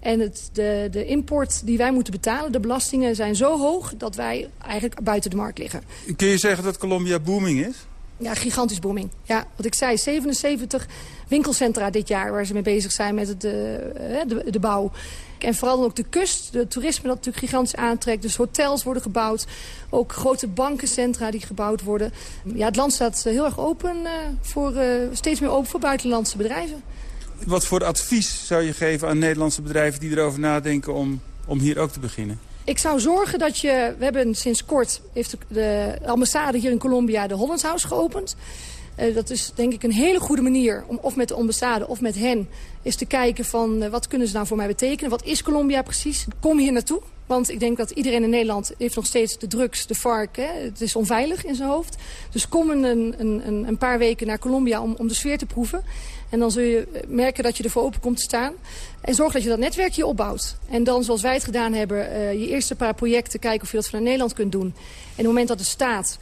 [SPEAKER 22] En het, de, de import die wij moeten betalen, de belastingen zijn zo hoog... dat wij eigenlijk buiten de markt liggen.
[SPEAKER 23] Kun je zeggen dat Colombia booming is?
[SPEAKER 22] Ja, gigantisch booming. Ja, wat ik zei, 77 winkelcentra dit jaar waar ze mee bezig zijn met het, de, de, de bouw. En vooral dan ook de kust, de toerisme dat natuurlijk gigantisch aantrekt. Dus hotels worden gebouwd, ook grote bankencentra die gebouwd worden. Ja, het land staat heel erg open, uh, voor, steeds meer open voor buitenlandse bedrijven.
[SPEAKER 23] Wat voor advies zou je geven aan Nederlandse bedrijven die erover nadenken om, om hier ook te beginnen?
[SPEAKER 22] Ik zou zorgen dat je... We hebben sinds kort heeft de ambassade hier in Colombia de Hollands House geopend. Uh, dat is denk ik een hele goede manier om of met de ambassade of met hen... is te kijken van uh, wat kunnen ze nou voor mij betekenen. Wat is Colombia precies? Kom hier naartoe. Want ik denk dat iedereen in Nederland heeft nog steeds de drugs, de vark. Hè? Het is onveilig in zijn hoofd. Dus kom een, een, een, paar weken naar Colombia om, om de sfeer te proeven. En dan zul je merken dat je ervoor open komt te staan. En zorg dat je dat netwerkje opbouwt. En dan, zoals wij het gedaan hebben, je eerste paar projecten kijken of je dat vanuit Nederland kunt doen. En op het moment dat het staat,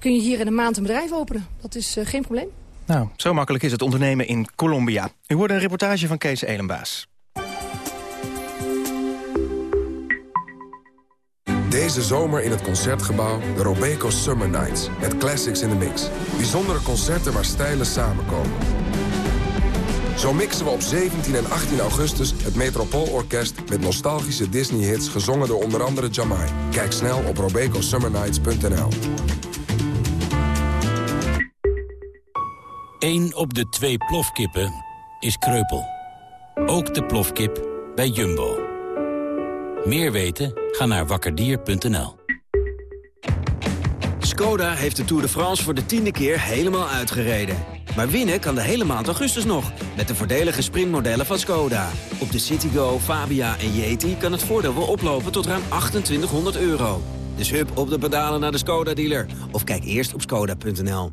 [SPEAKER 22] kun je hier in een maand een bedrijf openen. Dat is uh, geen probleem.
[SPEAKER 7] Nou, zo makkelijk is het ondernemen in Colombia. U hoorde een reportage van Kees Elenbaas.
[SPEAKER 24] Deze zomer in het Concertgebouw de Robeco Summer Nights. Met classics in the mix. Bijzondere concerten waar stijlen samenkomen. Zo mixen we op 17 en 18 augustus het Metropoolorkest... met nostalgische Disney-hits gezongen door onder andere Jamai. Kijk snel op robecosummernights.nl.
[SPEAKER 25] 1 op de twee plofkippen is kreupel. Ook de plofkip bij Jumbo. Meer weten? Ga naar wakkerdier.nl.
[SPEAKER 26] Skoda heeft de Tour de France voor de tiende keer helemaal uitgereden. Maar winnen kan de hele maand augustus nog, met de voordelige sprintmodellen van Skoda. Op de Citigo, Fabia en Yeti kan het voordeel wel oplopen tot ruim 2800 euro. Dus hup op de pedalen naar de Skoda-dealer. Of kijk eerst op skoda.nl.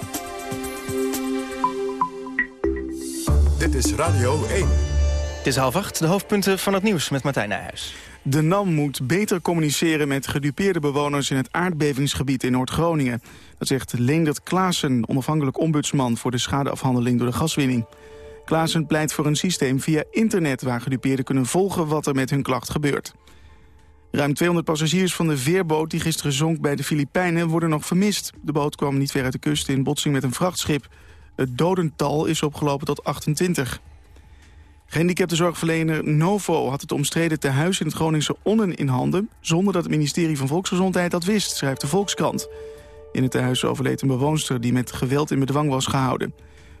[SPEAKER 1] Dit is Radio 1.
[SPEAKER 7] Het is half acht, de hoofdpunten van het nieuws met Martijn Nijhuis.
[SPEAKER 2] De NAM moet beter communiceren met gedupeerde bewoners in het aardbevingsgebied in Noord-Groningen. Dat zegt Leendert Klaassen, onafhankelijk ombudsman voor de schadeafhandeling door de gaswinning. Klaassen pleit voor een systeem via internet waar gedupeerden kunnen volgen wat er met hun klacht gebeurt. Ruim 200 passagiers van de veerboot die gisteren zonk bij de Filipijnen worden nog vermist. De boot kwam niet ver uit de kust in botsing met een vrachtschip. Het dodental is opgelopen tot 28. Gehandicaptenzorgverlener Novo had het omstreden tehuis in het Groningse Onnen in handen... zonder dat het ministerie van Volksgezondheid dat wist, schrijft de Volkskrant. In het tehuis overleed een bewoonster die met geweld in bedwang was gehouden.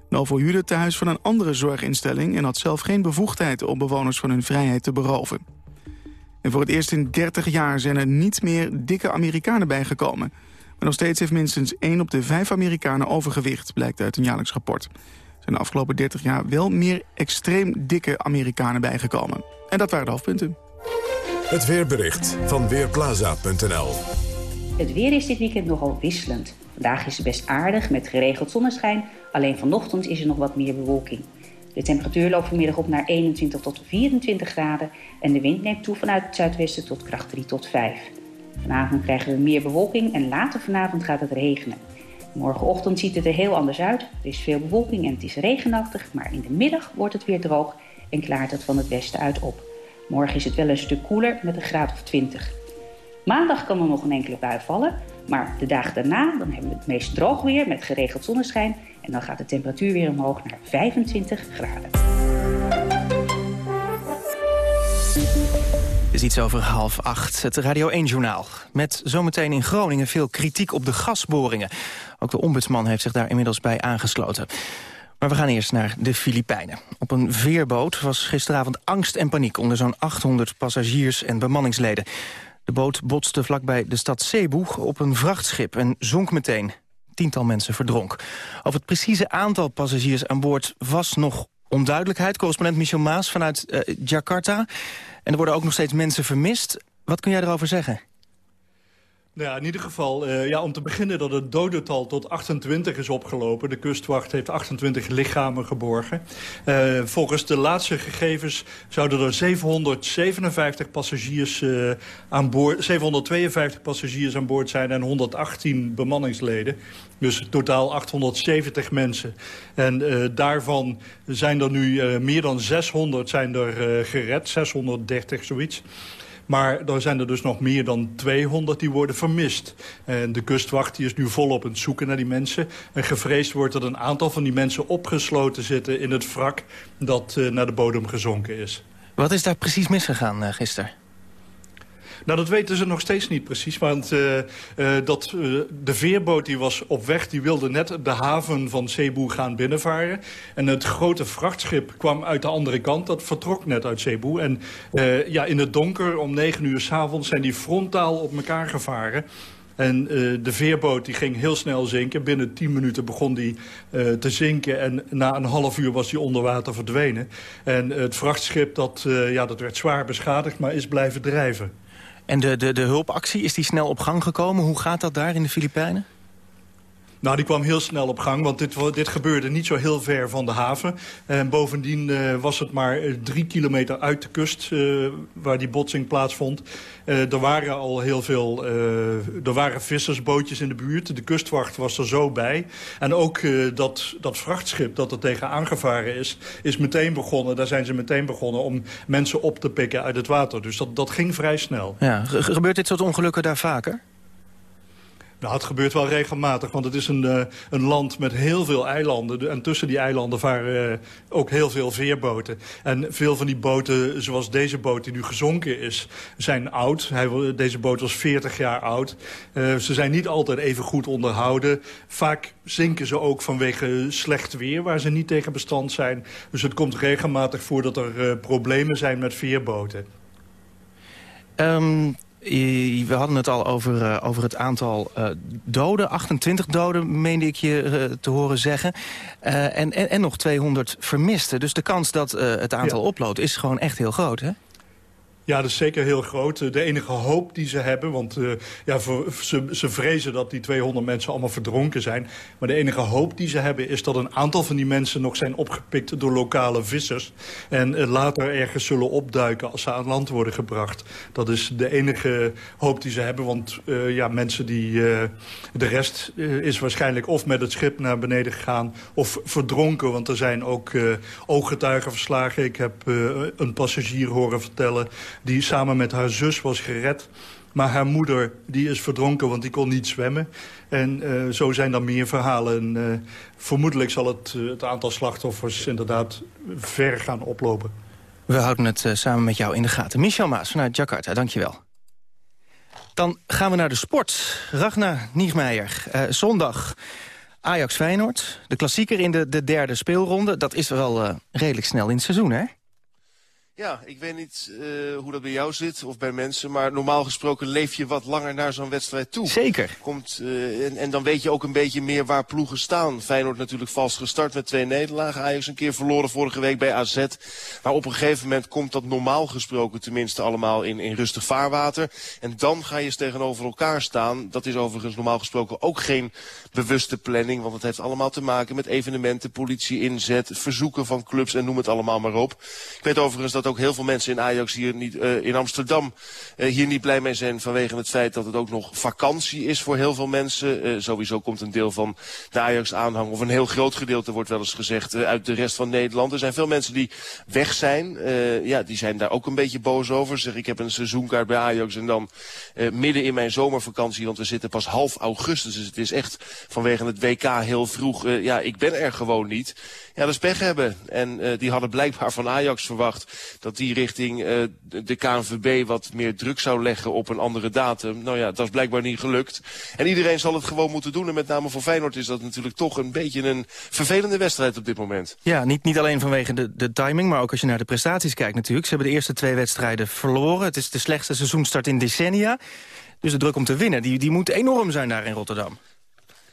[SPEAKER 2] Novo huurde het tehuis van een andere zorginstelling... en had zelf geen bevoegdheid om bewoners van hun vrijheid te beroven. En voor het eerst in 30 jaar zijn er niet meer dikke Amerikanen bijgekomen. Maar nog steeds heeft minstens 1 op de 5 Amerikanen overgewicht... blijkt uit een jaarlijks rapport. Er zijn de afgelopen 30 jaar wel meer extreem dikke Amerikanen bijgekomen. En dat waren de hoofdpunten.
[SPEAKER 1] Het weerbericht van Weerplaza.nl
[SPEAKER 27] Het weer is dit weekend nogal wisselend. Vandaag is het best aardig met geregeld zonneschijn. Alleen vanochtend is er nog wat meer bewolking. De temperatuur loopt vanmiddag op naar 21 tot 24 graden... en de wind neemt toe vanuit het zuidwesten tot kracht 3 tot 5. Vanavond krijgen we meer bewolking en later vanavond gaat het regenen. Morgenochtend ziet het er heel anders uit. Er is veel bewolking en het is regenachtig... maar in de middag wordt het weer droog en klaart het van het westen uit op. Morgen is het wel een stuk koeler met een graad of 20. Maandag kan er nog een enkele bui vallen... maar de dagen daarna dan hebben we het meest droog weer met geregeld zonneschijn... en dan gaat de temperatuur weer omhoog naar 25 graden.
[SPEAKER 7] Is iets over half acht, het Radio 1-journaal. Met zometeen in Groningen veel kritiek op de gasboringen. Ook de ombudsman heeft zich daar inmiddels bij aangesloten. Maar we gaan eerst naar de Filipijnen. Op een veerboot was gisteravond angst en paniek... onder zo'n 800 passagiers en bemanningsleden. De boot botste vlakbij de stad Cebu op een vrachtschip en zonk meteen. Tiental mensen verdronk. Over het precieze aantal passagiers aan boord was nog onduidelijkheid. Correspondent Michel Maas vanuit eh, Jakarta. En er worden ook nog steeds mensen vermist. Wat kun jij erover zeggen?
[SPEAKER 28] Nou ja, in ieder geval, uh, ja, om te beginnen dat het dodental tot 28 is opgelopen. De kustwacht heeft 28 lichamen geborgen. Uh, volgens de laatste gegevens zouden er 757 passagiers uh, aan boord, 752 passagiers aan boord zijn en 118 bemanningsleden. Dus totaal 870 mensen. En uh, daarvan zijn er nu uh, meer dan 600 zijn er, uh, gered, 630 zoiets. Maar er zijn er dus nog meer dan 200 die worden vermist. En de kustwacht die is nu volop aan het zoeken naar die mensen. En gevreesd wordt dat een aantal van die mensen opgesloten zitten in het wrak... dat naar de bodem gezonken is.
[SPEAKER 7] Wat is daar precies misgegaan gisteren?
[SPEAKER 28] Nou, dat weten ze nog steeds niet precies. Want uh, uh, dat, uh, de veerboot die was op weg, die wilde net de haven van Cebu gaan binnenvaren. En het grote vrachtschip kwam uit de andere kant. Dat vertrok net uit Cebu. En ja, in het donker, om negen uur s'avonds, zijn die frontaal op elkaar gevaren. En de veerboot die ging heel snel zinken. Binnen 10 minuten begon die te zinken. En na een half uur was die onder water verdwenen. En het vrachtschip dat, ja, dat werd zwaar beschadigd, maar is blijven drijven.
[SPEAKER 7] En de, de, de hulpactie, is die snel op gang gekomen? Hoe gaat dat daar in de Filipijnen?
[SPEAKER 28] Nou, die kwam heel snel op gang, want dit, dit gebeurde niet zo heel ver van de haven. En bovendien uh, was het maar drie kilometer uit de kust uh, waar die botsing plaatsvond. Er waren al heel veel, er waren vissersbootjes in de buurt. De kustwacht was er zo bij. En ook dat, dat vrachtschip dat er tegen aangevaren is, is meteen begonnen. Daar zijn ze meteen begonnen om mensen op te pikken uit het water. Dus dat, dat ging vrij snel.
[SPEAKER 7] Ja, gebeurt dit soort ongelukken daar vaker?
[SPEAKER 28] Nou, het gebeurt wel regelmatig, want het is een, uh, een land met heel veel eilanden. En tussen die eilanden varen uh, ook heel veel veerboten. En veel van die boten, zoals deze boot die nu gezonken is, zijn oud. Hij, deze boot was 40 jaar oud. Uh, ze zijn niet altijd even goed onderhouden. Vaak zinken ze ook vanwege slecht weer, waar ze niet tegen bestand zijn. Dus het komt regelmatig voor dat er problemen zijn met veerboten.
[SPEAKER 7] Um we hadden het al over, uh, over het aantal uh, doden. 28 doden, meende ik je uh, te horen zeggen. en, en, en, nog 200 vermisten. Dus de kans dat het aantal ja. oploopt is gewoon echt heel groot, hè?
[SPEAKER 28] Ja, dat is zeker heel groot. De enige hoop die ze hebben, want uh, ja, ze, ze vrezen dat die 200 mensen allemaal verdronken zijn. Maar de enige hoop die ze hebben is dat een aantal van die mensen nog zijn opgepikt door lokale vissers. En uh, later ergens zullen opduiken als ze aan land worden gebracht. Dat is de enige hoop die ze hebben, want ja, mensen die... de rest is waarschijnlijk of met het schip naar beneden gegaan of verdronken. Want er zijn ook ooggetuigen verslagen. Ik heb een passagier horen vertellen die samen met haar zus was gered. Maar haar moeder die is verdronken, want die kon niet zwemmen. En uh, zo zijn er meer verhalen. Uh, vermoedelijk zal het, uh, het aantal slachtoffers inderdaad ver gaan oplopen.
[SPEAKER 7] We houden het samen met jou in de gaten. Michel Maas vanuit Jakarta, dankjewel. Dan gaan we naar de sport. Ragnar Niegmeijer, zondag Ajax Feyenoord. De klassieker in de, de derde speelronde. Dat is wel redelijk snel in het seizoen, hè?
[SPEAKER 29] Ja, ik weet niet uh, hoe dat bij jou zit of bij mensen, maar normaal gesproken leef je wat langer naar zo'n wedstrijd toe.
[SPEAKER 7] Zeker.
[SPEAKER 29] Komt, uh, en, en, dan weet je ook een beetje meer waar ploegen staan. Feyenoord natuurlijk vast gestart met twee nederlagen. Ajax een keer verloren vorige week bij AZ. Maar op een gegeven moment komt dat normaal gesproken tenminste allemaal in, in rustig vaarwater. En dan ga je eens tegenover elkaar staan. Dat is overigens normaal gesproken ook geen bewuste planning, want het heeft allemaal te maken met evenementen, politie inzet, verzoeken van clubs en noem het allemaal maar op. Ik weet overigens dat ook heel veel mensen in Ajax hier niet, uh, in Amsterdam uh, hier niet blij mee zijn vanwege het feit dat het ook nog vakantie is voor heel veel mensen. Uh, sowieso komt een deel van de Ajax-aanhang, of een heel groot gedeelte wordt wel eens gezegd, uit de rest van Nederland. Er zijn veel mensen die weg zijn. ja, die zijn daar ook een beetje boos over. Zeg, ik heb een seizoenkaart bij Ajax en dan midden in mijn zomervakantie, want we zitten pas half augustus, dus het is echt vanwege het WK heel vroeg. ja, ik ben er gewoon niet. Ja, dat is pech hebben. En die hadden blijkbaar van Ajax verwacht dat die richting uh, de KNVB wat meer druk zou leggen op een andere datum. Nou ja, dat is blijkbaar niet gelukt. En iedereen zal het gewoon moeten doen. En met name voor Feyenoord is dat natuurlijk toch een beetje een vervelende wedstrijd op dit moment.
[SPEAKER 7] Ja, niet, niet alleen vanwege de, de timing, maar ook als je naar de prestaties kijkt natuurlijk. Ze hebben de eerste twee wedstrijden verloren. Het is de slechtste seizoenstart in decennia. Dus de druk om te winnen, die, die moet enorm zijn daar in Rotterdam.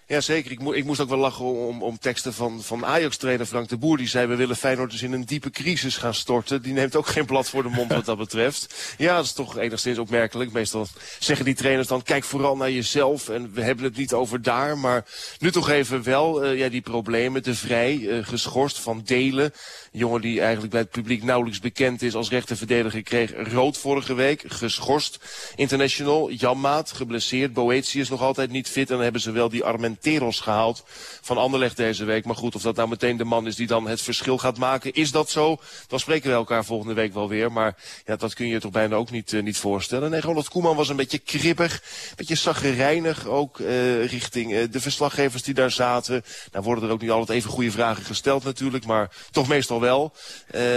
[SPEAKER 29] Ja, zeker. Ik, mo ik, moest ook wel lachen om, om teksten van, van Ajax-trainer Frank de Boer. Die zei, we willen Feyenoord dus in een diepe crisis gaan storten. Die neemt ook geen blad voor de mond wat dat betreft. Ja, dat is toch enigszins opmerkelijk. Meestal zeggen die trainers dan, kijk vooral naar jezelf. En we hebben het niet over daar. Maar nu toch even wel, uh, ja, die problemen. De Vrij, uh, geschorst van Delen. Jongen die eigenlijk bij het publiek nauwelijks bekend is als rechterverdediger kreeg rood vorige week. Geschorst. International, Janmaat, geblesseerd. Boetius nog altijd niet fit. En dan hebben ze wel die Armenteros gehaald van Anderlecht deze week. Maar goed, of dat nou meteen de man is die dan het verschil gaat maken. Is dat zo? Dan spreken we elkaar volgende week wel weer. Maar ja, dat kun je toch bijna ook niet, uh, niet voorstellen. Nee, Ronald Koeman was een beetje kribbig. Een beetje zaggerijnig ook uh, richting uh, de verslaggevers die daar zaten. Nou worden er ook niet altijd even goede vragen gesteld natuurlijk. Maar toch meestal wel.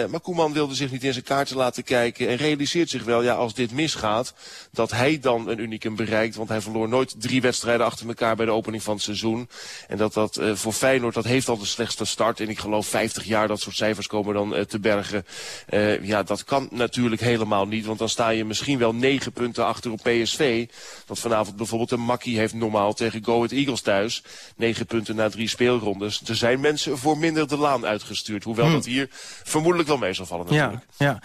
[SPEAKER 29] Maar Koeman wilde zich niet in zijn kaarten laten kijken. En realiseert zich wel, ja, als dit misgaat, dat hij dan een unicum bereikt. Want hij verloor nooit drie wedstrijden achter elkaar bij de opening van het seizoen. En dat dat uh, voor Feyenoord, dat heeft al de slechtste start. En ik geloof 50 jaar dat soort cijfers komen dan uh, te bergen. Uh, ja, dat kan natuurlijk helemaal niet. Want dan sta je misschien wel negen punten achter op PSV. Dat vanavond bijvoorbeeld een makkie heeft normaal tegen Go Ahead Eagles thuis. Negen punten na drie speelrondes. Er zijn mensen voor minder de laan uitgestuurd. Hoewel hmm. dat hier vermoedelijk wel mee zal vallen natuurlijk.
[SPEAKER 7] Ja, ja.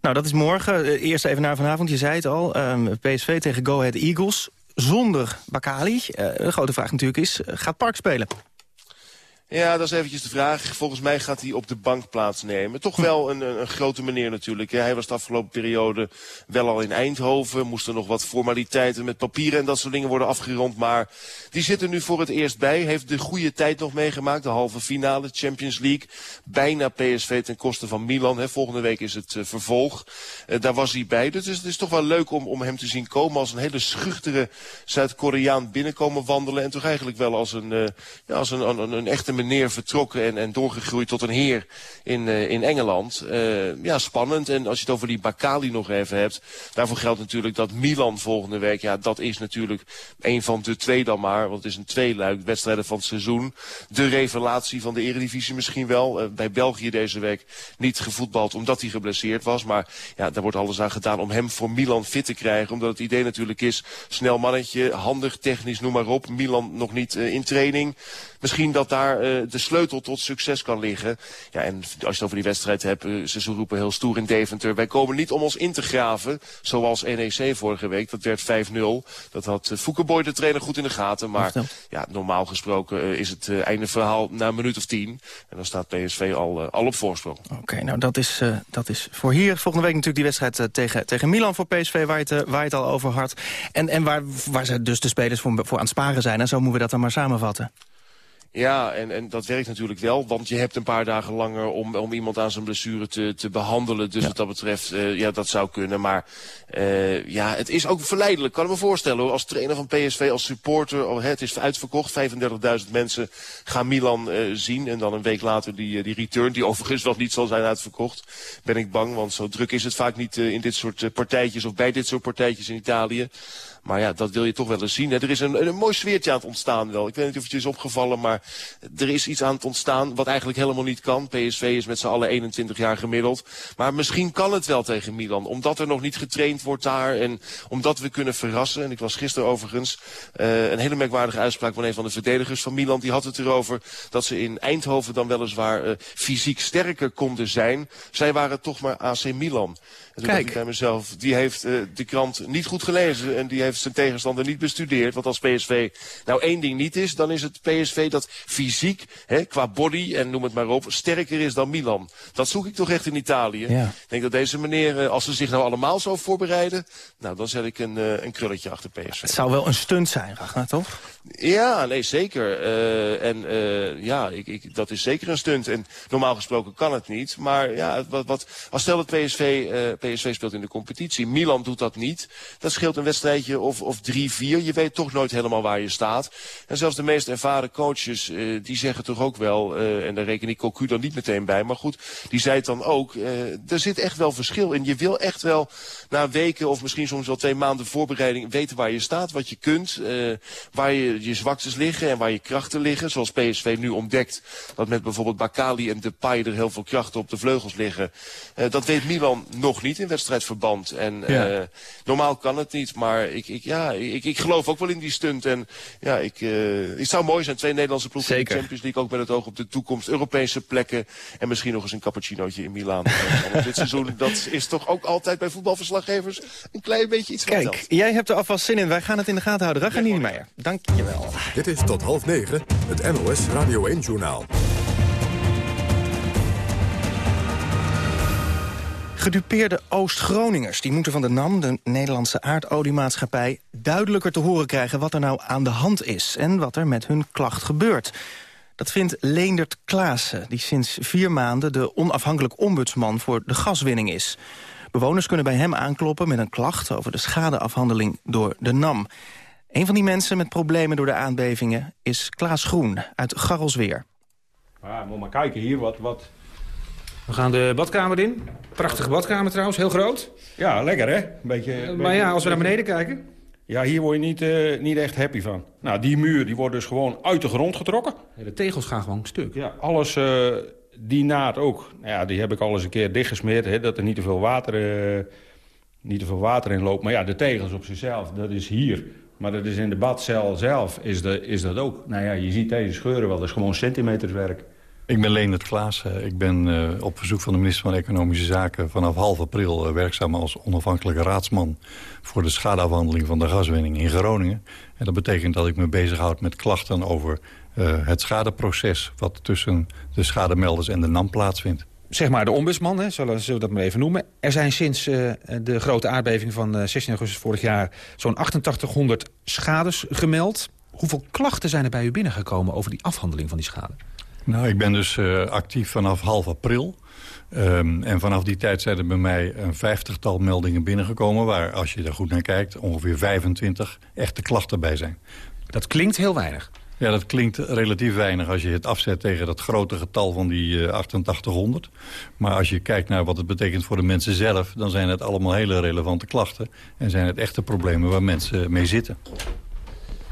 [SPEAKER 7] Nou, dat is morgen. Eerst even naar vanavond, je zei het al. Um, PSV tegen Go Ahead Eagles zonder Bakali. Uh, de grote vraag natuurlijk is, gaat Park spelen?
[SPEAKER 29] Ja, dat is eventjes de vraag. Volgens mij gaat hij op de bank plaatsnemen. Toch wel een, een, grote meneer natuurlijk. Hij was de afgelopen periode wel al in Eindhoven. Moesten nog wat formaliteiten met papieren en dat soort dingen worden afgerond. Maar die zit er nu voor het eerst bij. Heeft de goede tijd nog meegemaakt. De halve finale Champions League. Bijna PSV ten koste van Milan. Volgende week is het uh, vervolg. Uh, daar was hij bij. Dus het is toch wel leuk om, om hem te zien komen als een hele schuchtere Zuid-Koreaan binnenkomen wandelen. En toch eigenlijk wel als een, uh, ja, als een, een, een echte meneer vertrokken en, en doorgegroeid tot een heer in, uh, in Engeland. Uh, ja, spannend. En als je het over die Bakali nog even hebt. Daarvoor geldt natuurlijk dat Milan volgende week. Ja, dat is natuurlijk een van de twee dan maar. Want het is een tweeluik wedstrijden van het seizoen. De revelatie van de eredivisie misschien wel. Uh, bij België deze week niet gevoetbald omdat hij geblesseerd was. Maar ja, daar wordt alles aan gedaan om hem voor Milan fit te krijgen. Omdat het idee natuurlijk is, snel mannetje, handig, technisch, noem maar op. Milan nog niet in training. Misschien dat daar de sleutel tot succes kan liggen. Ja, en als je het over die wedstrijd hebt, uh, ze, ze roepen heel stoer in Deventer. Wij komen niet om ons in te graven, zoals NEC vorige week. Dat werd 5-0. Dat had uh, Foukeboy, de trainer, goed in de gaten. Maar ja, normaal gesproken is het einde verhaal na een minuut of tien. En dan staat PSV al, al op voorsprong.
[SPEAKER 7] Oké, okay, nou dat is, uh, dat is voor hier. Volgende week natuurlijk die wedstrijd uh, tegen, tegen Milan voor PSV, waar je het, waar je het al over had. En, en waar, waar ze dus de spelers voor, voor aan het sparen zijn. En zo moeten we dat dan maar samenvatten.
[SPEAKER 29] Ja, en, en dat werkt natuurlijk wel, want je hebt een paar dagen langer om, om iemand aan zijn blessure te, te behandelen. Dus ja. wat dat betreft, uh, ja, dat zou kunnen. Maar uh, ja, het is ook verleidelijk, kan ik me voorstellen. Hoor. Als trainer van PSV, als supporter, oh, het is uitverkocht. 35.000 mensen gaan Milan uh, zien. En dan een week later die, die return, die overigens wel niet zal zijn uitverkocht. Ben ik bang, want zo druk is het vaak niet in dit soort partijtjes of bij dit soort partijtjes in Italië. Maar ja, dat wil je toch wel eens zien. Hè. Er is een, een mooi sfeertje aan het ontstaan wel. Ik weet niet of het je is opgevallen, maar er is iets aan het ontstaan wat eigenlijk helemaal niet kan. PSV is met z'n allen 21 jaar gemiddeld. Maar misschien kan het wel tegen Milan. Omdat er nog niet getraind wordt daar en omdat we kunnen verrassen. En ik was gisteren overigens uh, een hele merkwaardige uitspraak van een van de verdedigers van Milan. Die had het erover dat ze in Eindhoven dan weliswaar uh, fysiek sterker konden zijn. Zij waren toch maar AC Milan. En toen dacht ik bij mezelf, die heeft uh, de krant niet goed gelezen en die heeft zijn tegenstander niet bestudeerd. Want als PSV nou één ding niet is, dan is het PSV dat fysiek, hè, qua body en noem het maar op, sterker is dan Milan. Dat zoek ik toch echt in Italië. Ja. Ik denk dat deze meneer, als ze zich nou allemaal zo voorbereiden, nou dan zet ik een, uh, een krulletje achter PSV.
[SPEAKER 7] Het zou wel een stunt zijn, Ragnar, toch?
[SPEAKER 29] Ja, nee, zeker. Uh, en uh, ja, ik, ik, dat is zeker een stunt. En normaal gesproken kan het niet. Maar ja, wat, wat, als stel dat PSV, uh, PSV speelt in de competitie. Milan doet dat niet. Dat scheelt een wedstrijdje of, of drie, vier. Je weet toch nooit helemaal waar je staat. En zelfs de meest ervaren coaches, uh, die zeggen toch ook wel... Uh, en daar reken ik Cocu dan niet meteen bij. Maar goed, die zei het dan ook. Uh, er zit echt wel verschil in. Je wil echt wel na weken of misschien soms wel twee maanden voorbereiding... weten waar je staat, wat je kunt, waar je je zwaktes liggen en waar je krachten liggen. Zoals PSV nu ontdekt dat met bijvoorbeeld Bakali en Depay er heel veel krachten op de vleugels liggen. Dat weet Milan nog niet in wedstrijdverband. En ja. uh, normaal kan het niet, maar ik, ik, ja, ik, ik geloof ook wel in die stunt. En ja, ik, uh, het zou mooi zijn, twee Nederlandse ploegen in de Champions League, ook met het oog op de toekomst, Europese plekken en misschien nog eens een cappuccinootje in Milaan. dit seizoen, dat is toch ook altijd bij voetbalverslaggevers een klein beetje iets
[SPEAKER 7] Kijk,
[SPEAKER 29] verteld.
[SPEAKER 7] jij hebt er alvast zin in. Wij gaan het in de gaten houden. Ragnar ja, Niemeyer, dank je wel.
[SPEAKER 1] Dit is tot half negen, het NOS Radio 1-journaal.
[SPEAKER 7] Gedupeerde Oost-Groningers die moeten van de NAM, de Nederlandse aardoliemaatschappij... duidelijker te horen krijgen wat er nou aan de hand is... en wat er met hun klacht gebeurt. Dat vindt Leendert Klaassen, die sinds vier maanden... de onafhankelijk ombudsman voor de gaswinning is. Bewoners kunnen bij hem aankloppen met een klacht... over de schadeafhandeling door de NAM. Een van die mensen met problemen door de aardbevingen is Klaas Groen uit Garrelsweer.
[SPEAKER 30] Moet maar kijken hier wat, wat... We gaan de badkamer in. Prachtige badkamer trouwens, heel groot. Ja, lekker hè? Beetje, uh, maar beetje, ja, als we naar beneden kijken... Ja, hier word je niet, uh, niet echt happy van. Nou, die muur die wordt dus gewoon uit de grond getrokken. Ja, de tegels gaan gewoon stuk. Ja, alles, uh, die naad ook. Nou ja, die heb ik al eens een keer dichtgesmeerd. Hè, dat er niet te veel water, niet te veel water in loopt. Maar ja, de tegels op zichzelf, dat is hier... Maar dat is in de badcel zelf is, de, is dat ook. Nou ja, je ziet deze scheuren wel, dat is gewoon centimeterswerk.
[SPEAKER 31] Ik ben Leendert Klaas. Ik ben uh, op verzoek van de minister van Economische Zaken... vanaf half april uh, werkzaam als onafhankelijke raadsman... voor de schadeafhandeling van de gaswinning in Groningen. En dat betekent dat ik me bezighoud met klachten over het schadeproces... wat tussen de schademelders en de NAM plaatsvindt.
[SPEAKER 30] Zeg maar de ombudsman, hè, zullen, zullen we dat maar even noemen. Er zijn sinds de grote aardbeving van 16 augustus vorig jaar... zo'n 8800 schades gemeld. Hoeveel klachten zijn er bij u binnengekomen over die afhandeling van die schade?
[SPEAKER 31] Nou, ik ben dus uh, actief vanaf half april. Um, en vanaf die tijd zijn er bij mij een vijftigtal meldingen binnengekomen... waar, als je er goed naar kijkt, ongeveer 25 echte klachten bij zijn.
[SPEAKER 30] Dat klinkt heel weinig.
[SPEAKER 31] Ja, dat klinkt relatief weinig als je het afzet tegen dat grote getal van die uh, 8800. Maar als je kijkt naar wat het betekent voor de mensen zelf... dan zijn het allemaal hele relevante klachten. En zijn het echte problemen waar mensen mee zitten.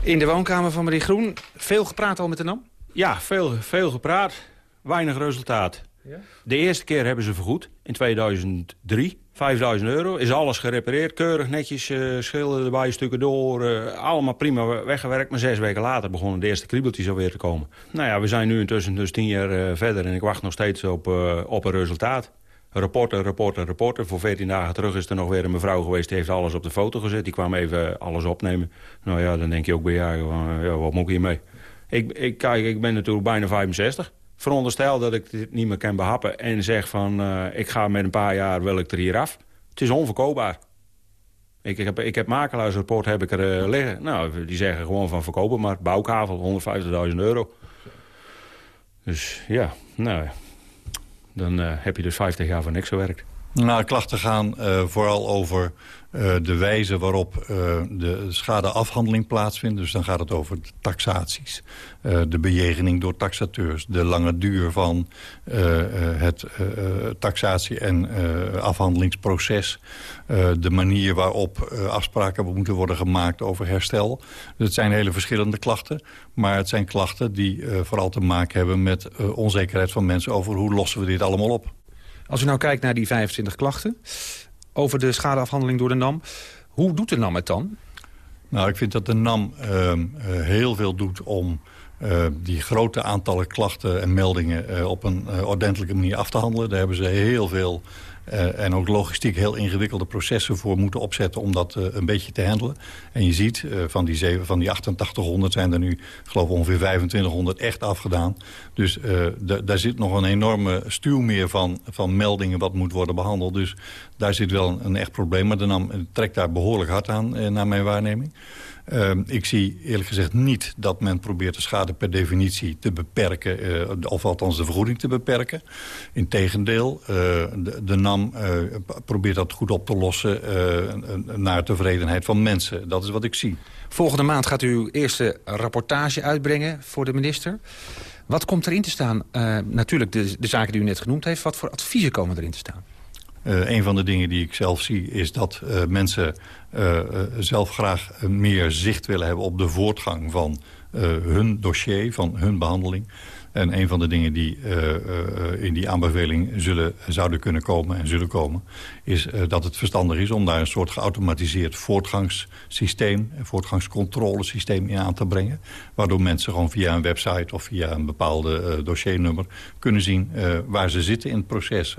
[SPEAKER 30] In de woonkamer van meneer Groen, veel gepraat al met de NAM?
[SPEAKER 32] Ja, veel, veel gepraat. Weinig resultaat. Ja? De eerste keer hebben ze vergoed, in 2003. 5000 euro, is alles gerepareerd, keurig netjes, uh, schilderen erbij, stukken door. Uh, allemaal prima weggewerkt, maar zes weken later begonnen de eerste kriebeltjes alweer te komen. Nou ja, we zijn nu intussen dus tien jaar uh, verder en ik wacht nog steeds op, op een resultaat. Rapporten, rapporten, rapporten. Voor 14 dagen terug is er nog weer een mevrouw geweest... die heeft alles op de foto gezet. Die kwam even alles opnemen. Nou ja, dan denk je ook bij jou, ja, wat moet ik hiermee? Ik, ik, kijk, ik ben natuurlijk bijna 65. Veronderstel dat ik dit niet meer kan behappen en zeg van... Uh, ik ga met een paar jaar, wil ik er hier af. Het is onverkoopbaar. Ik, ik, heb, ik heb makelaarsrapport heb ik er uh, liggen. Nou, die zeggen gewoon van verkopen, maar bouwkavel 150.000 euro. Dus ja, nou, dan uh, heb je dus 50 jaar voor niks gewerkt.
[SPEAKER 31] Nou, klachten gaan uh, vooral over uh, de wijze waarop uh, de schadeafhandeling plaatsvindt. Dus dan gaat het over de taxaties, de bejegening door taxateurs... de lange duur van het taxatie- en afhandelingsproces... de manier waarop afspraken moeten worden gemaakt over herstel. Dus het zijn hele verschillende klachten. Maar het zijn klachten die vooral te maken hebben met onzekerheid van mensen... over hoe lossen we dit allemaal op.
[SPEAKER 30] Als u nou kijkt naar die 25 klachten over de schadeafhandeling door de NAM... hoe doet de NAM het dan?
[SPEAKER 31] Nou, ik vind dat de NAM uh, heel veel doet om uh, die grote aantallen klachten en meldingen... Uh, op een ordentelijke manier af te handelen. Daar hebben ze heel veel uh, en ook logistiek heel ingewikkelde processen voor moeten opzetten om dat uh, een beetje te handelen. En je ziet, uh, van, die zeven, van die 8800 zijn er nu geloof ik ongeveer 2500 echt afgedaan. Dus daar zit nog een enorme stuwmeer van, van meldingen wat moet worden behandeld. Dus daar zit wel een, een echt probleem. Maar de NAM trekt daar behoorlijk hard aan, naar mijn waarneming. Uh, ik zie eerlijk gezegd niet dat men probeert de schade per definitie te beperken... Uh, of althans de vergoeding te beperken. Integendeel, uh, de, NAM uh, probeert dat goed op te lossen naar tevredenheid van mensen. Dat is wat ik zie.
[SPEAKER 30] Volgende maand gaat u uw eerste rapportage uitbrengen voor de minister. Wat komt erin te staan? natuurlijk de, de zaken die u net genoemd heeft. Wat voor adviezen komen erin te staan?
[SPEAKER 31] Uh, een van de dingen die ik zelf zie is dat uh, mensen uh, zelf graag meer zicht willen hebben op de voortgang van hun dossier, van hun behandeling. En een van de dingen die uh, uh, in die aanbeveling zullen, zouden kunnen komen en zullen komen... is uh, dat het verstandig is om daar een soort geautomatiseerd voortgangssysteem... een voortgangscontrolesysteem in aan te brengen. Waardoor mensen gewoon via een website of via een bepaalde dossiernummer... kunnen zien waar ze zitten in het proces,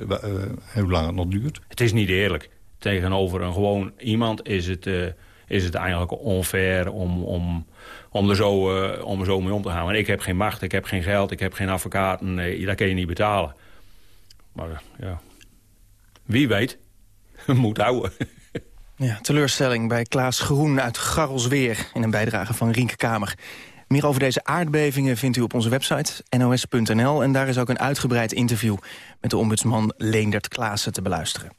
[SPEAKER 31] hoe lang het nog duurt.
[SPEAKER 32] Het is niet eerlijk. Tegenover een gewoon iemand is het, is het eigenlijk onfair om... om om er, zo, uh, om er zo mee om te gaan. Want ik heb geen macht, ik heb geen geld, ik heb geen advocaten. Nee, dat kan je niet betalen. Maar uh, ja, wie weet, moet houden.
[SPEAKER 7] Ja, teleurstelling bij Klaas Groen uit Garrelsweer... in een bijdrage van Rienke Kamer. Meer over deze aardbevingen vindt u op onze website nos.nl... en daar is ook een uitgebreid interview met de ombudsman Leendert Klaassen te beluisteren.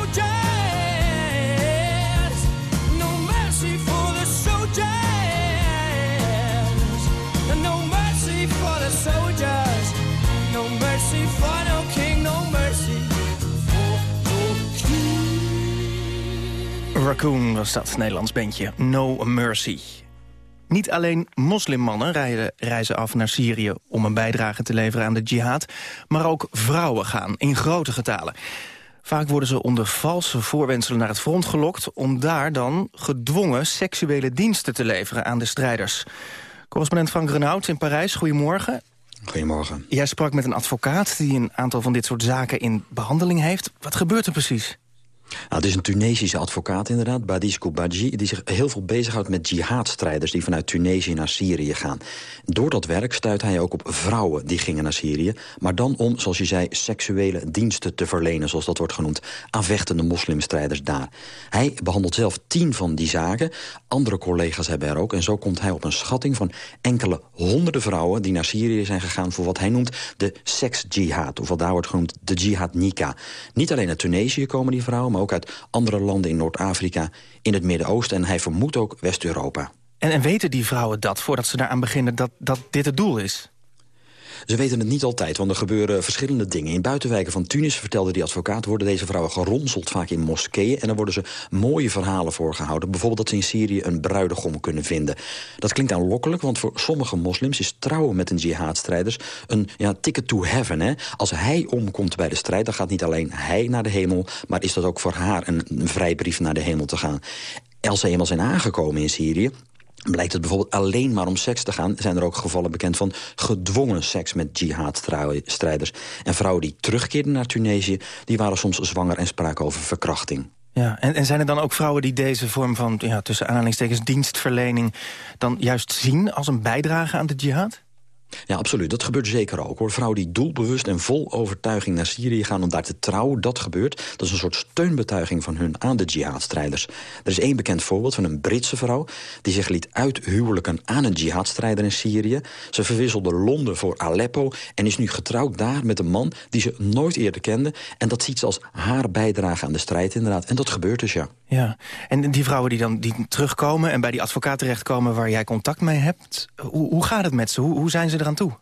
[SPEAKER 7] Raccoon was dat, Nederlands bandje. No Mercy. Niet alleen moslimmannen rijden, reizen af naar Syrië om een bijdrage te leveren aan de jihad, maar ook vrouwen gaan in grote getalen. Vaak worden ze onder valse voorwendselen naar het front gelokt... om daar dan gedwongen seksuele diensten te leveren aan de strijders. Correspondent Frank Renaud in Parijs, goedemorgen.
[SPEAKER 33] Goedemorgen.
[SPEAKER 7] Jij sprak met een advocaat die een aantal van dit soort zaken in behandeling heeft. Wat gebeurt er precies?
[SPEAKER 33] Nou, het is een Tunesische advocaat inderdaad, Badis Koubaji... die zich heel veel bezighoudt met jihadstrijders... die vanuit Tunesië naar Syrië gaan. Door dat werk stuit hij ook op vrouwen die gingen naar Syrië... maar dan om, zoals je zei, seksuele diensten te verlenen... zoals dat wordt genoemd, aan vechtende moslimstrijders daar. Hij behandelt zelf tien van die zaken. Andere collega's hebben er ook. En zo komt hij op een schatting van enkele honderden vrouwen... die naar Syrië zijn gegaan voor wat hij noemt de seksjihad. Of wat daar wordt genoemd de jihad nika. Niet alleen uit Tunesië komen die vrouwen... maar ook uit andere landen in Noord-Afrika, in het Midden-Oosten... en hij vermoedt ook West-Europa.
[SPEAKER 7] En, en weten die vrouwen dat, voordat ze daaraan beginnen, dat, dat dit het doel is?
[SPEAKER 33] Ze weten het niet altijd, want er gebeuren verschillende dingen. In buitenwijken van Tunis, vertelde die advocaat... worden deze vrouwen geronseld, vaak in moskeeën... en dan worden ze mooie verhalen voorgehouden. Bijvoorbeeld dat ze in Syrië een bruidegom kunnen vinden. Dat klinkt aanlokkelijk, want voor sommige moslims... is trouwen met een jihadstrijders een ja, ticket to heaven. Hè? Als hij omkomt bij de strijd, dan gaat niet alleen hij naar de hemel... maar is dat ook voor haar een, vrijbrief naar de hemel te gaan. Als ze eenmaal zijn aangekomen in Syrië... Blijkt het bijvoorbeeld alleen maar om seks te gaan... zijn er ook gevallen bekend van gedwongen seks met jihadstrijders. En vrouwen die terugkeerden naar Tunesië... die waren soms zwanger en spraken over verkrachting.
[SPEAKER 7] Ja, en, en zijn er dan ook vrouwen die deze vorm van... Ja, tussen aanhalingstekens dienstverlening... dan juist zien als een bijdrage aan de jihad?
[SPEAKER 33] Ja, absoluut. Dat gebeurt zeker ook. hoor. Vrouwen die doelbewust en vol overtuiging naar Syrië gaan om daar te trouwen, dat gebeurt. Dat is een soort steunbetuiging van hun aan de jihadstrijders. Er is één bekend voorbeeld van een Britse vrouw... die zich liet uithuwelijken aan een jihadstrijder in Syrië. Ze verwisselde Londen voor Aleppo... en is nu getrouwd daar met een man die ze nooit eerder kende. En dat ziet ze als haar bijdrage aan de strijd inderdaad. En dat gebeurt dus, ja.
[SPEAKER 7] Ja, en die vrouwen die dan die terugkomen en bij die advocaat terechtkomen... waar jij contact mee hebt, hoe, hoe gaat het met ze? Hoe, hoe zijn ze eraan toe?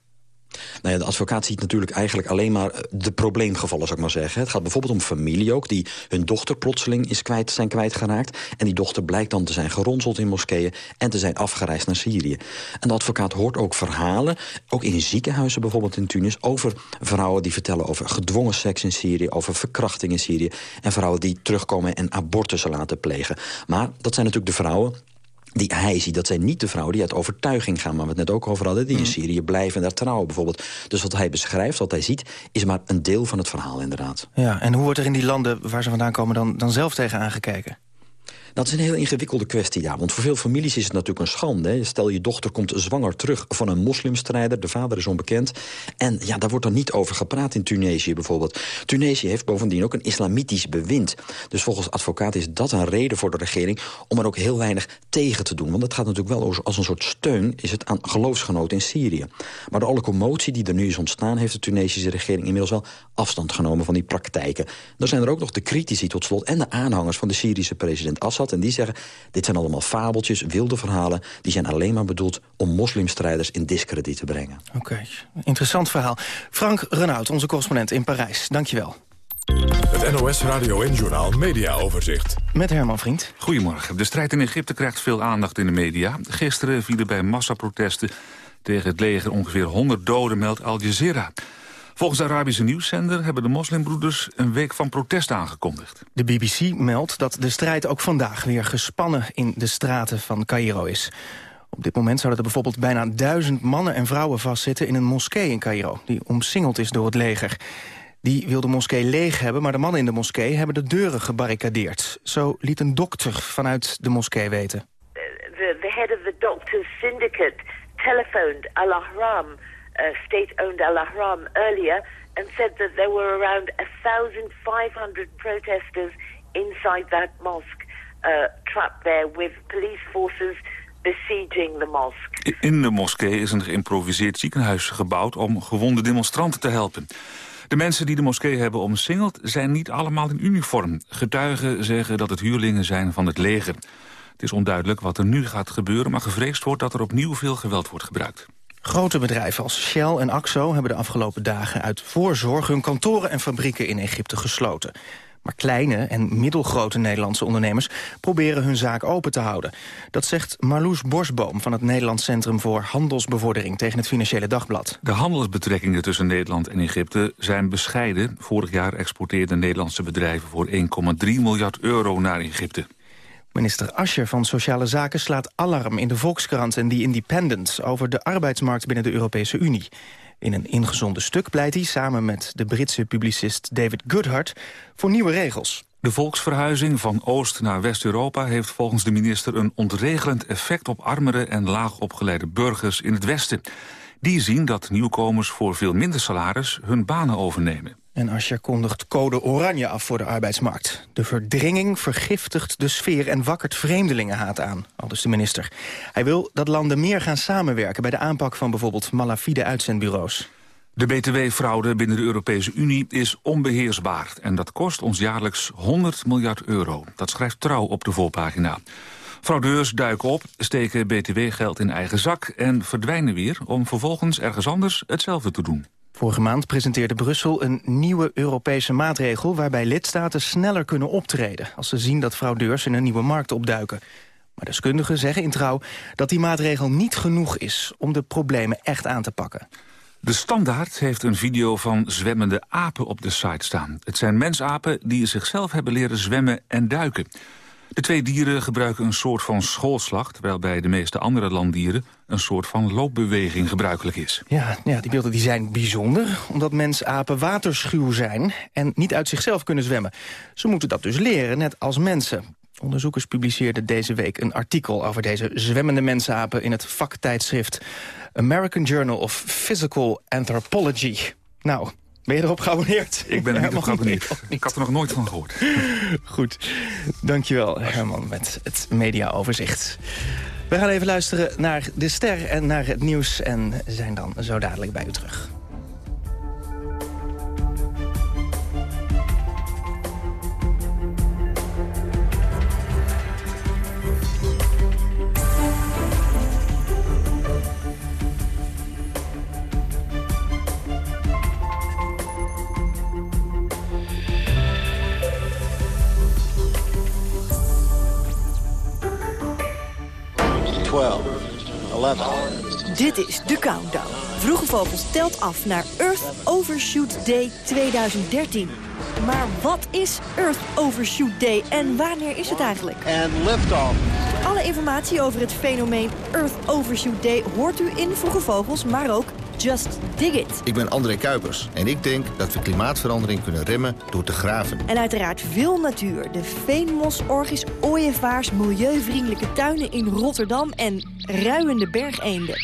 [SPEAKER 33] Nou ja, de advocaat ziet natuurlijk eigenlijk alleen maar eh, de probleemgevallen, zou ik maar zeggen. Het gaat bijvoorbeeld om familie ook, die hun dochter plotseling is kwijt, zijn kwijtgeraakt. En die dochter blijkt dan te zijn geronseld in moskeeën en te zijn afgereisd naar Syrië. En de advocaat hoort ook verhalen, ook in ziekenhuizen bijvoorbeeld in Tunis... over vrouwen die vertellen over gedwongen seks in Syrië, over verkrachting in Syrië... en vrouwen die terugkomen en abortussen laten plegen. Maar dat zijn natuurlijk de vrouwen die hij ziet, dat zijn niet de vrouwen die uit overtuiging gaan... maar we het net ook over hadden, die in Syrië blijven en daar trouwen bijvoorbeeld. Dus wat hij beschrijft, wat hij ziet, is maar een deel van het verhaal inderdaad.
[SPEAKER 7] Ja, en hoe wordt er in die landen waar ze vandaan komen dan, dan zelf tegen aangekeken?
[SPEAKER 33] Dat is een heel ingewikkelde kwestie, ja. Want voor veel families is het natuurlijk een schande. Stel, je dochter komt zwanger terug van een moslimstrijder. De vader is onbekend. En ja, daar wordt dan niet over gepraat in Tunesië bijvoorbeeld. Tunesië heeft bovendien ook een islamitisch bewind. Dus volgens advocaat is dat een reden voor de regering... om er ook heel weinig tegen te doen. Want het gaat natuurlijk wel als een soort steun... is het aan geloofsgenoten in Syrië. Maar door alle commotie die er nu is ontstaan... heeft de Tunesische regering inmiddels wel afstand genomen van die praktijken. Dan zijn er ook nog de critici tot slot... en de aanhangers van de Syrische president Assad. En die zeggen, dit zijn allemaal fabeltjes, wilde verhalen... die zijn alleen maar bedoeld om moslimstrijders in discrediet te brengen.
[SPEAKER 7] Oké, interessant verhaal. Frank Renaud, onze correspondent in Parijs. Dankjewel.
[SPEAKER 1] Het NOS Radio en Journal Media Overzicht.
[SPEAKER 7] Met Herman Vriend.
[SPEAKER 34] Goedemorgen. De strijd in Egypte krijgt veel aandacht in de media. Gisteren vielen bij massaprotesten tegen het leger ongeveer 100 doden, meldt Al Jazeera. Volgens de Arabische nieuwszender hebben de moslimbroeders een week van protest aangekondigd.
[SPEAKER 7] De BBC meldt dat de strijd ook vandaag weer gespannen in de straten van Cairo is. Op dit moment zouden er bijvoorbeeld bijna duizend mannen en vrouwen vastzitten in een moskee in Cairo, die omsingeld is door het leger. Die wil de moskee leeg hebben, maar de mannen in de moskee hebben de deuren gebarricadeerd. Zo liet een dokter vanuit de moskee weten.
[SPEAKER 35] The, the head of the doctors syndicate telephoned Al-Ahram, uh, state-owned Al-Ahram, earlier and said that there were around 1,500 protesters inside that mosque, uh, trapped there with police forces besieging the mosque.
[SPEAKER 34] In de moskee is een geïmproviseerd ziekenhuis gebouwd om gewonde demonstranten te helpen. De mensen die de moskee hebben omsingeld zijn niet allemaal in uniform. Getuigen zeggen dat het huurlingen zijn van het leger. Het is onduidelijk wat er nu gaat gebeuren... maar gevreesd wordt dat er opnieuw veel geweld wordt gebruikt.
[SPEAKER 7] Grote bedrijven als Shell en Axo hebben de afgelopen dagen uit voorzorg hun kantoren en fabrieken in Egypte gesloten. Maar kleine en middelgrote Nederlandse ondernemers proberen hun zaak open te houden. Dat zegt Marloes Borsboom van het Nederlands Centrum voor Handelsbevordering tegen het Financiële Dagblad.
[SPEAKER 34] De handelsbetrekkingen tussen Nederland en Egypte zijn bescheiden. Vorig jaar exporteerden Nederlandse bedrijven voor 1,3 miljard euro naar Egypte.
[SPEAKER 7] Minister Ascher van Sociale Zaken slaat alarm in de Volkskrant en The Independent over de arbeidsmarkt binnen de Europese Unie. In een ingezonden stuk pleit hij samen met de Britse publicist David Goodhart voor nieuwe regels.
[SPEAKER 34] De volksverhuizing van Oost naar West-Europa heeft volgens de minister een ontregelend effect op armere en laag opgeleide burgers in het Westen. Die zien dat nieuwkomers voor veel minder salaris hun banen overnemen.
[SPEAKER 7] En Asscher kondigt code oranje af voor de arbeidsmarkt. De verdringing vergiftigt de sfeer en wakkert vreemdelingenhaat aan, aldus de minister. Hij wil dat landen meer gaan samenwerken bij de aanpak van bijvoorbeeld malafide uitzendbureaus.
[SPEAKER 34] De btw-fraude binnen de Europese Unie is onbeheersbaar. En dat kost ons jaarlijks 100 miljard euro. Dat schrijft Trouw op de voorpagina. Fraudeurs duiken op, steken btw-geld in eigen zak... en verdwijnen weer om vervolgens ergens anders hetzelfde te doen.
[SPEAKER 7] Vorige maand presenteerde Brussel een nieuwe Europese maatregel... waarbij lidstaten sneller kunnen optreden... als ze zien dat fraudeurs in een nieuwe markt opduiken. Maar deskundigen zeggen in trouw dat die maatregel niet genoeg is... om de problemen echt aan te pakken.
[SPEAKER 34] De Standaard heeft een video van zwemmende apen op de site staan. Het zijn mensapen die zichzelf hebben leren zwemmen en duiken. De twee dieren gebruiken een soort van schoolslag... terwijl bij de meeste andere landdieren een soort van loopbeweging gebruikelijk is.
[SPEAKER 7] Ja, ja die beelden die zijn bijzonder, omdat mensapen waterschuw zijn... en niet uit zichzelf kunnen zwemmen. Ze moeten dat dus leren, net als mensen. Onderzoekers publiceerden deze week een artikel over deze zwemmende mensapen... in het vaktijdschrift American Journal of Physical Anthropology. Nou, ben je erop geabonneerd?
[SPEAKER 34] Ik ben er niet op geabonneerd. Ik had er nog nooit van gehoord.
[SPEAKER 7] Goed. Dankjewel, Herman, met het mediaoverzicht. We gaan even luisteren naar de ster en naar het nieuws... en zijn dan zo dadelijk bij u terug.
[SPEAKER 36] 12, 11.
[SPEAKER 37] Dit is de Countdown. Vroege Vogels telt af naar Earth Overshoot Day 2013. Maar wat is Earth Overshoot Day en wanneer is het eigenlijk?
[SPEAKER 36] And liftoff.
[SPEAKER 37] Alle informatie over het fenomeen Earth Overshoot Day hoort u in Vroege Vogels, maar ook Just Dig It.
[SPEAKER 38] Ik ben André Kuipers en ik denk dat we klimaatverandering kunnen remmen door te graven.
[SPEAKER 37] En uiteraard veel natuur. De Veenmos, Orgis, Ooievaars, milieuvriendelijke tuinen in Rotterdam en ruiende bergeenden.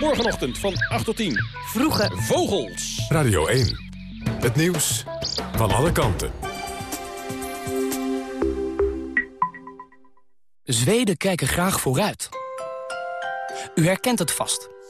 [SPEAKER 39] Morgenochtend van 8 tot 10.
[SPEAKER 37] Vroege
[SPEAKER 39] Vogels.
[SPEAKER 1] Radio 1. Het nieuws van alle kanten.
[SPEAKER 32] Zweden kijken graag vooruit. U herkent het vast.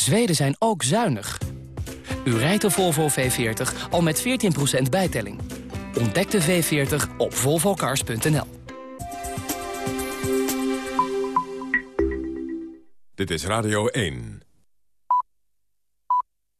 [SPEAKER 32] Zweden zijn ook zuinig. U rijdt de Volvo V40 al met 14% bijtelling. Ontdek de V40 op volvocars.nl.
[SPEAKER 1] Dit is Radio 1.